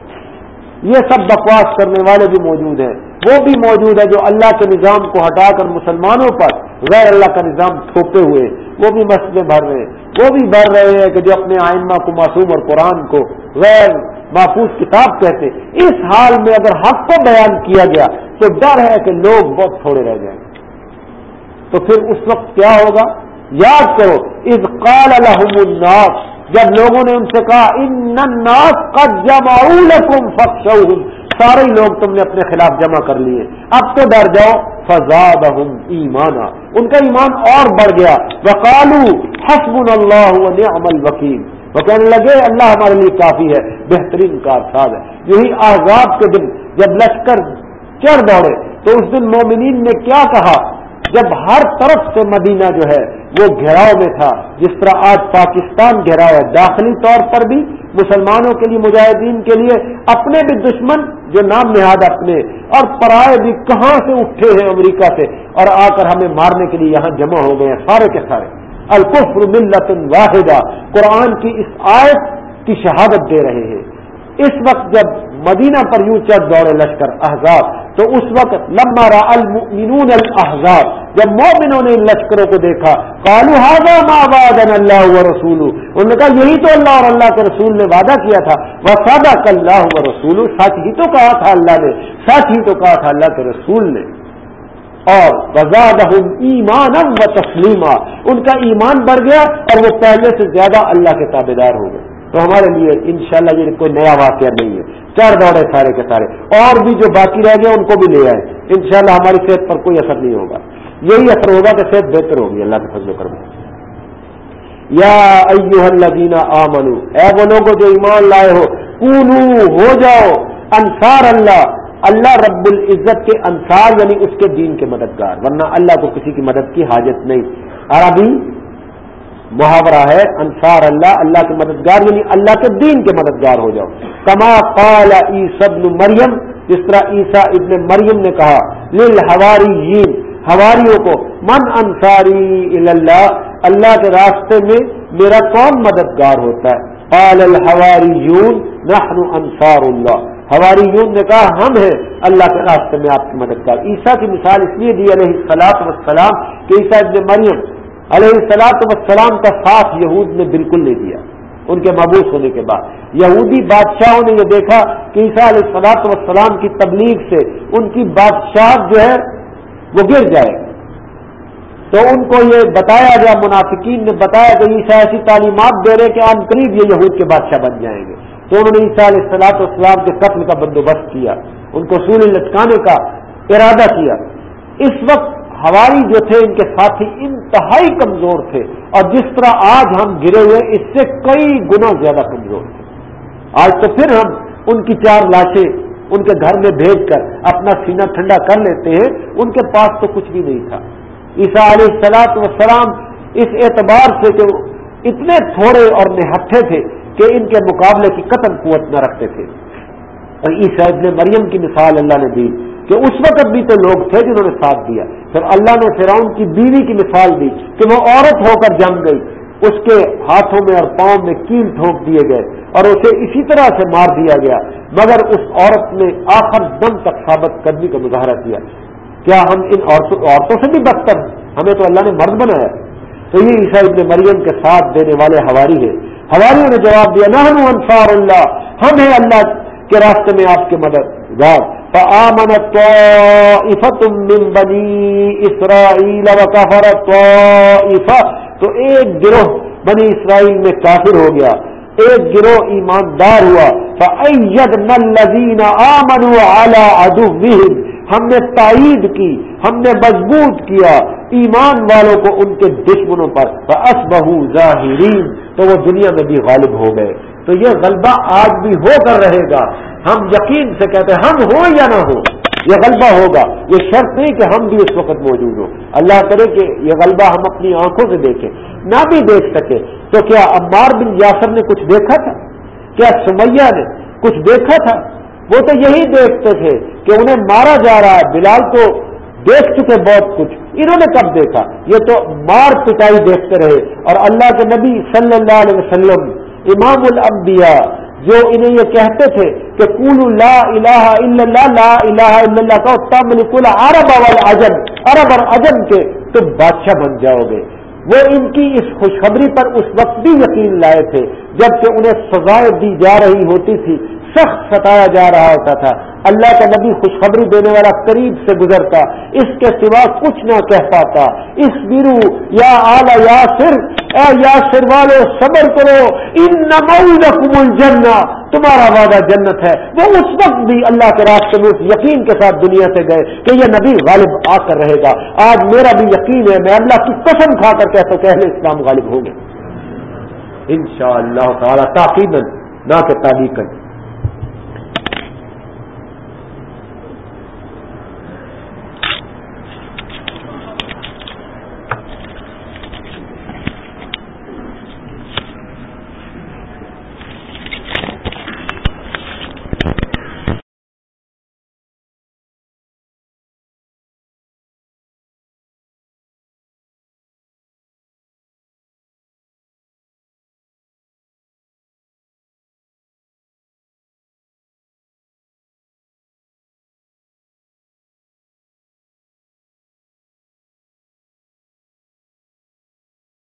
یہ سب بکواس کرنے والے بھی موجود ہیں۔ وہ بھی موجود ہے جو اللہ کے نظام کو ہٹا کر مسلمانوں پر غیر اللہ کا نظام تھوپے ہوئے وہ بھی مسئلے بھر رہے ہیں۔ وہ بھی بھر رہے ہیں کہ جو اپنے آئمہ کو معصوم اور قرآن کو غیر محفوظ کتاب کہتے اس حال میں اگر حق کو بیان کیا گیا تو ڈر ہے کہ لوگ بہت تھوڑے رہ جائیں۔ تو پھر اس وقت کیا ہوگا؟ یاد کرو اس قال الحم الناس، جب لوگوں نے ان سے کہا، ان کا جماؤ سارے لوگ تم نے اپنے خلاف جمع کر لیے۔ اب تو ڈر جاؤ۔ فضاد ایمانا۔ ان کا ایمان اور بڑھ گیا۔ وکالو حسب اللہ عمل وکیل وہ کہنے لگے، اللہ ہمارے لیے کافی ہے، بہترین کارساز ہے۔ یہی آزاد کے دن جب لشکر چڑھ دوڑے، تو اس دن مومنین نے کیا کہا؟ جب ہر طرف سے مدینہ جو ہے، وہ گھیراؤ میں تھا، جس طرح آج پاکستان گھیراؤ ہے، داخلی طور پر بھی مسلمانوں کے لیے، مجاہدین کے لیے اپنے بھی دشمن جو نام نہاد اپنے اور پرائے بھی کہاں سے اٹھے ہیں امریکہ سے اور آ کر ہمیں مارنے کے لیے یہاں جمع ہو گئے ہیں سارے کے سارے۔ القفر ملت واحدہ۔ قرآن کی اس آیت کی شہادت دے رہے ہیں۔ اس وقت جب مدینہ پر یوں چڑھ دوڑے لشکر، احزاب تو اس وقت لما را المؤمنون الاحزاب جب مومنوں نے ان لشکروں کو دیکھا کالو ما وعدنا اللہ و رسول انہوں نے کہا، یہی تو اللہ اور اللہ کے رسول نے وعدہ کیا تھا۔ وہ سادہ اللہ و رسول سچ ہی تو کہا تھا اللہ نے۔ سچ ہی تو کہا تھا اللہ کے رسول نے۔ اور وزاد ایمان و تسلیمہ ان کا ایمان بڑھ گیا اور وہ پہلے سے زیادہ اللہ کے تابے دار ہو گئے۔ تو ہمارے لیے انشاءاللہ یہ کوئی نیا واقعہ نہیں ہے۔ چار دوڑے سارے کے سارے۔ اور بھی جو باقی رہ گئے ان کو بھی لے آئے۔ انشاءاللہ ہماری صحت پر کوئی اثر نہیں ہوگا۔ یہی اثر ہوگا کہ صحت بہتر ہوگی، اللہ کے فضل کرم۔ یا ایوہ الذین آمنو، اے وہ لوگوں جو ایمان لائے ہو کونو ہو جاؤ، انصار اللہ اللہ رب العزت کے انصار یعنی اس کے دین کے مددگار، ورنہ اللہ کو کسی کی مدد کی حاجت نہیں۔ عربی محاورہ ہے، انصار اللہ اللہ کے مددگار یعنی اللہ کے دین کے مددگار ہو جاؤ۔ کما قال ابن مریم، جس طرح عیسیٰ ابن مریم نے کہا لل ہواری ہواریوں کو، من انصاری اللہ اللہ کے راستے میں میرا کون مددگار ہوتا ہے؟ قال الحواریون، نحن انصار اللہ۔ ہماری یون نے کہا، ہم ہیں اللہ کے راستے میں آپ کی مددگار۔ عیسیٰ کی مثال اس لیے دی علیہ السلاط وسلام کہ عیسیٰ ابن مریم علیہ السلاط وسلام کا ساتھ یہود نے بالکل نہیں دیا، ان کے مبوس ہونے کے بعد۔ یہودی بادشاہوں نے یہ دیکھا کہ عیسیٰ علیہ السلاط وسلام کی تبلیغ سے ان کی بادشاہ جو ہے، وہ گر جائے۔ تو ان کو یہ بتایا گیا، منافقین نے بتایا کہ عیسیٰ ایسی تعلیمات دے رہے کہ ان قریب یہ یہود کے بادشاہ بن جائیں گے۔ تو انہوں نے عیسیٰ علیہ السلاط والسلام کے قتل کا بندوبست کیا۔ ان کو سولی لٹکانے کا ارادہ کیا۔ اس وقت ہواری جو تھے ان کے ساتھی انتہائی کمزور تھے اور جس طرح آج ہم گرے ہوئے اس سے کئی گنا زیادہ کمزور تھے۔ آج تو پھر ہم ان کی چار لاشیں ان کے گھر میں بھیج کر اپنا سینہ ٹھنڈا کر لیتے ہیں، ان کے پاس تو کچھ بھی نہیں تھا۔ عیسا علیہ سلاط وسلام اس اعتبار سے کہ اتنے تھوڑے اور نہٹھے تھے کہ ان کے مقابلے کی قتل قوت نہ رکھتے تھے۔ اور عیسا ابن مریم کی مثال اللہ نے دی۔ کہ اس وقت بھی تو لوگ تھے جنہوں نے ساتھ دیا۔ پھر اللہ نے فرعون کی بیوی کی مثال دی کہ وہ عورت ہو کر جم گئی۔ اس کے ہاتھوں میں اور پاؤں میں کیل ٹھوک دیے گئے اور اسے اسی طرح سے مار دیا گیا۔ مگر اس عورت نے آخر دم تک ثابت قدمی کا مظاہرہ کیا۔ کیا ہم ان عورتوں سے بھی بدتر ہمیں تو اللہ نے مرد بنایا۔ تو یہ عیسائی ابن مریم کے ساتھ دینے والے ہواری ہے ہواریوں نے جواب دیا نہ انصار اللہ، ہم ہیں اللہ کے راستے میں آپ کے مددگار۔ فآمن طائفة من بنی اسرائیل وکفر طائفة تو ایک گروہ بنی اسرائیل میں کافر ہو گیا. ایک گروہ ایماندار ہوا. فأیدنا الذین آمنوا على عدوهم. ہم نے تائید کی، ہم نے مضبوط کیا ایمان والوں کو ان کے دشمنوں پر. فأصبحوا ظاہرین تو وہ دنیا میں بھی غالب ہو گئے. تو یہ غلبہ آج بھی ہو کر رہے گا۔ ہم یقین سے کہتے ہیں، ہم ہو یا نہ ہو یہ غلبہ ہوگا۔ یہ شرط نہیں کہ ہم بھی اس وقت موجود ہوں۔ اللہ کرے کہ یہ غلبہ ہم اپنی آنکھوں سے دیکھیں، نہ بھی دیکھ سکے۔ تو کیا عمار بن یاسر نے کچھ دیکھا تھا؟ کیا سمیہ نے کچھ دیکھا تھا؟ وہ تو یہی دیکھتے تھے کہ انہیں مارا جا رہا ہے۔ بلال کو دیکھ چکے بہت کچھ۔ انہوں نے کب دیکھا؟ یہ تو مار پٹائی دیکھتے رہے۔ اور اللہ کے نبی صلی اللہ علیہ وسلم امام الانبیاء جو انہیں یہ کہتے تھے کہ قولوا لا الہ الا اللہ، لا الہ الا اللہ کا تملک العرب والعجم، عرب اور عجم کے، تم بادشاہ بن جاؤ گے۔ وہ ان کی اس خوشخبری پر اس وقت بھی یقین لائے تھے جبکہ انہیں سزائیں دی جا رہی ہوتی تھی، سخت ستایا جا رہا ہوتا تھا۔ اللہ کا نبی خوشخبری دینے والا قریب سے گزرتا، اس کے سوا کچھ نہ کہہ پاتا۔ اس بیرو یا اعلی یا سر اے یا سر والو، صبر کرو۔ ان نمول الجنہ، تمہارا وعدہ جنت ہے۔ وہ اس وقت بھی اللہ کے راستے میں اس یقین کے ساتھ دنیا سے گئے کہ یہ نبی غالب آ کر رہے گا۔ آج میرا بھی یقین ہے، میں اللہ کی قسم کھا کر کہتا ہوں کہ اہل اسلام غالب ہوں گے۔ ان شاء اللہ تعالیٰ تاقیدن نہ کہ تعلیقن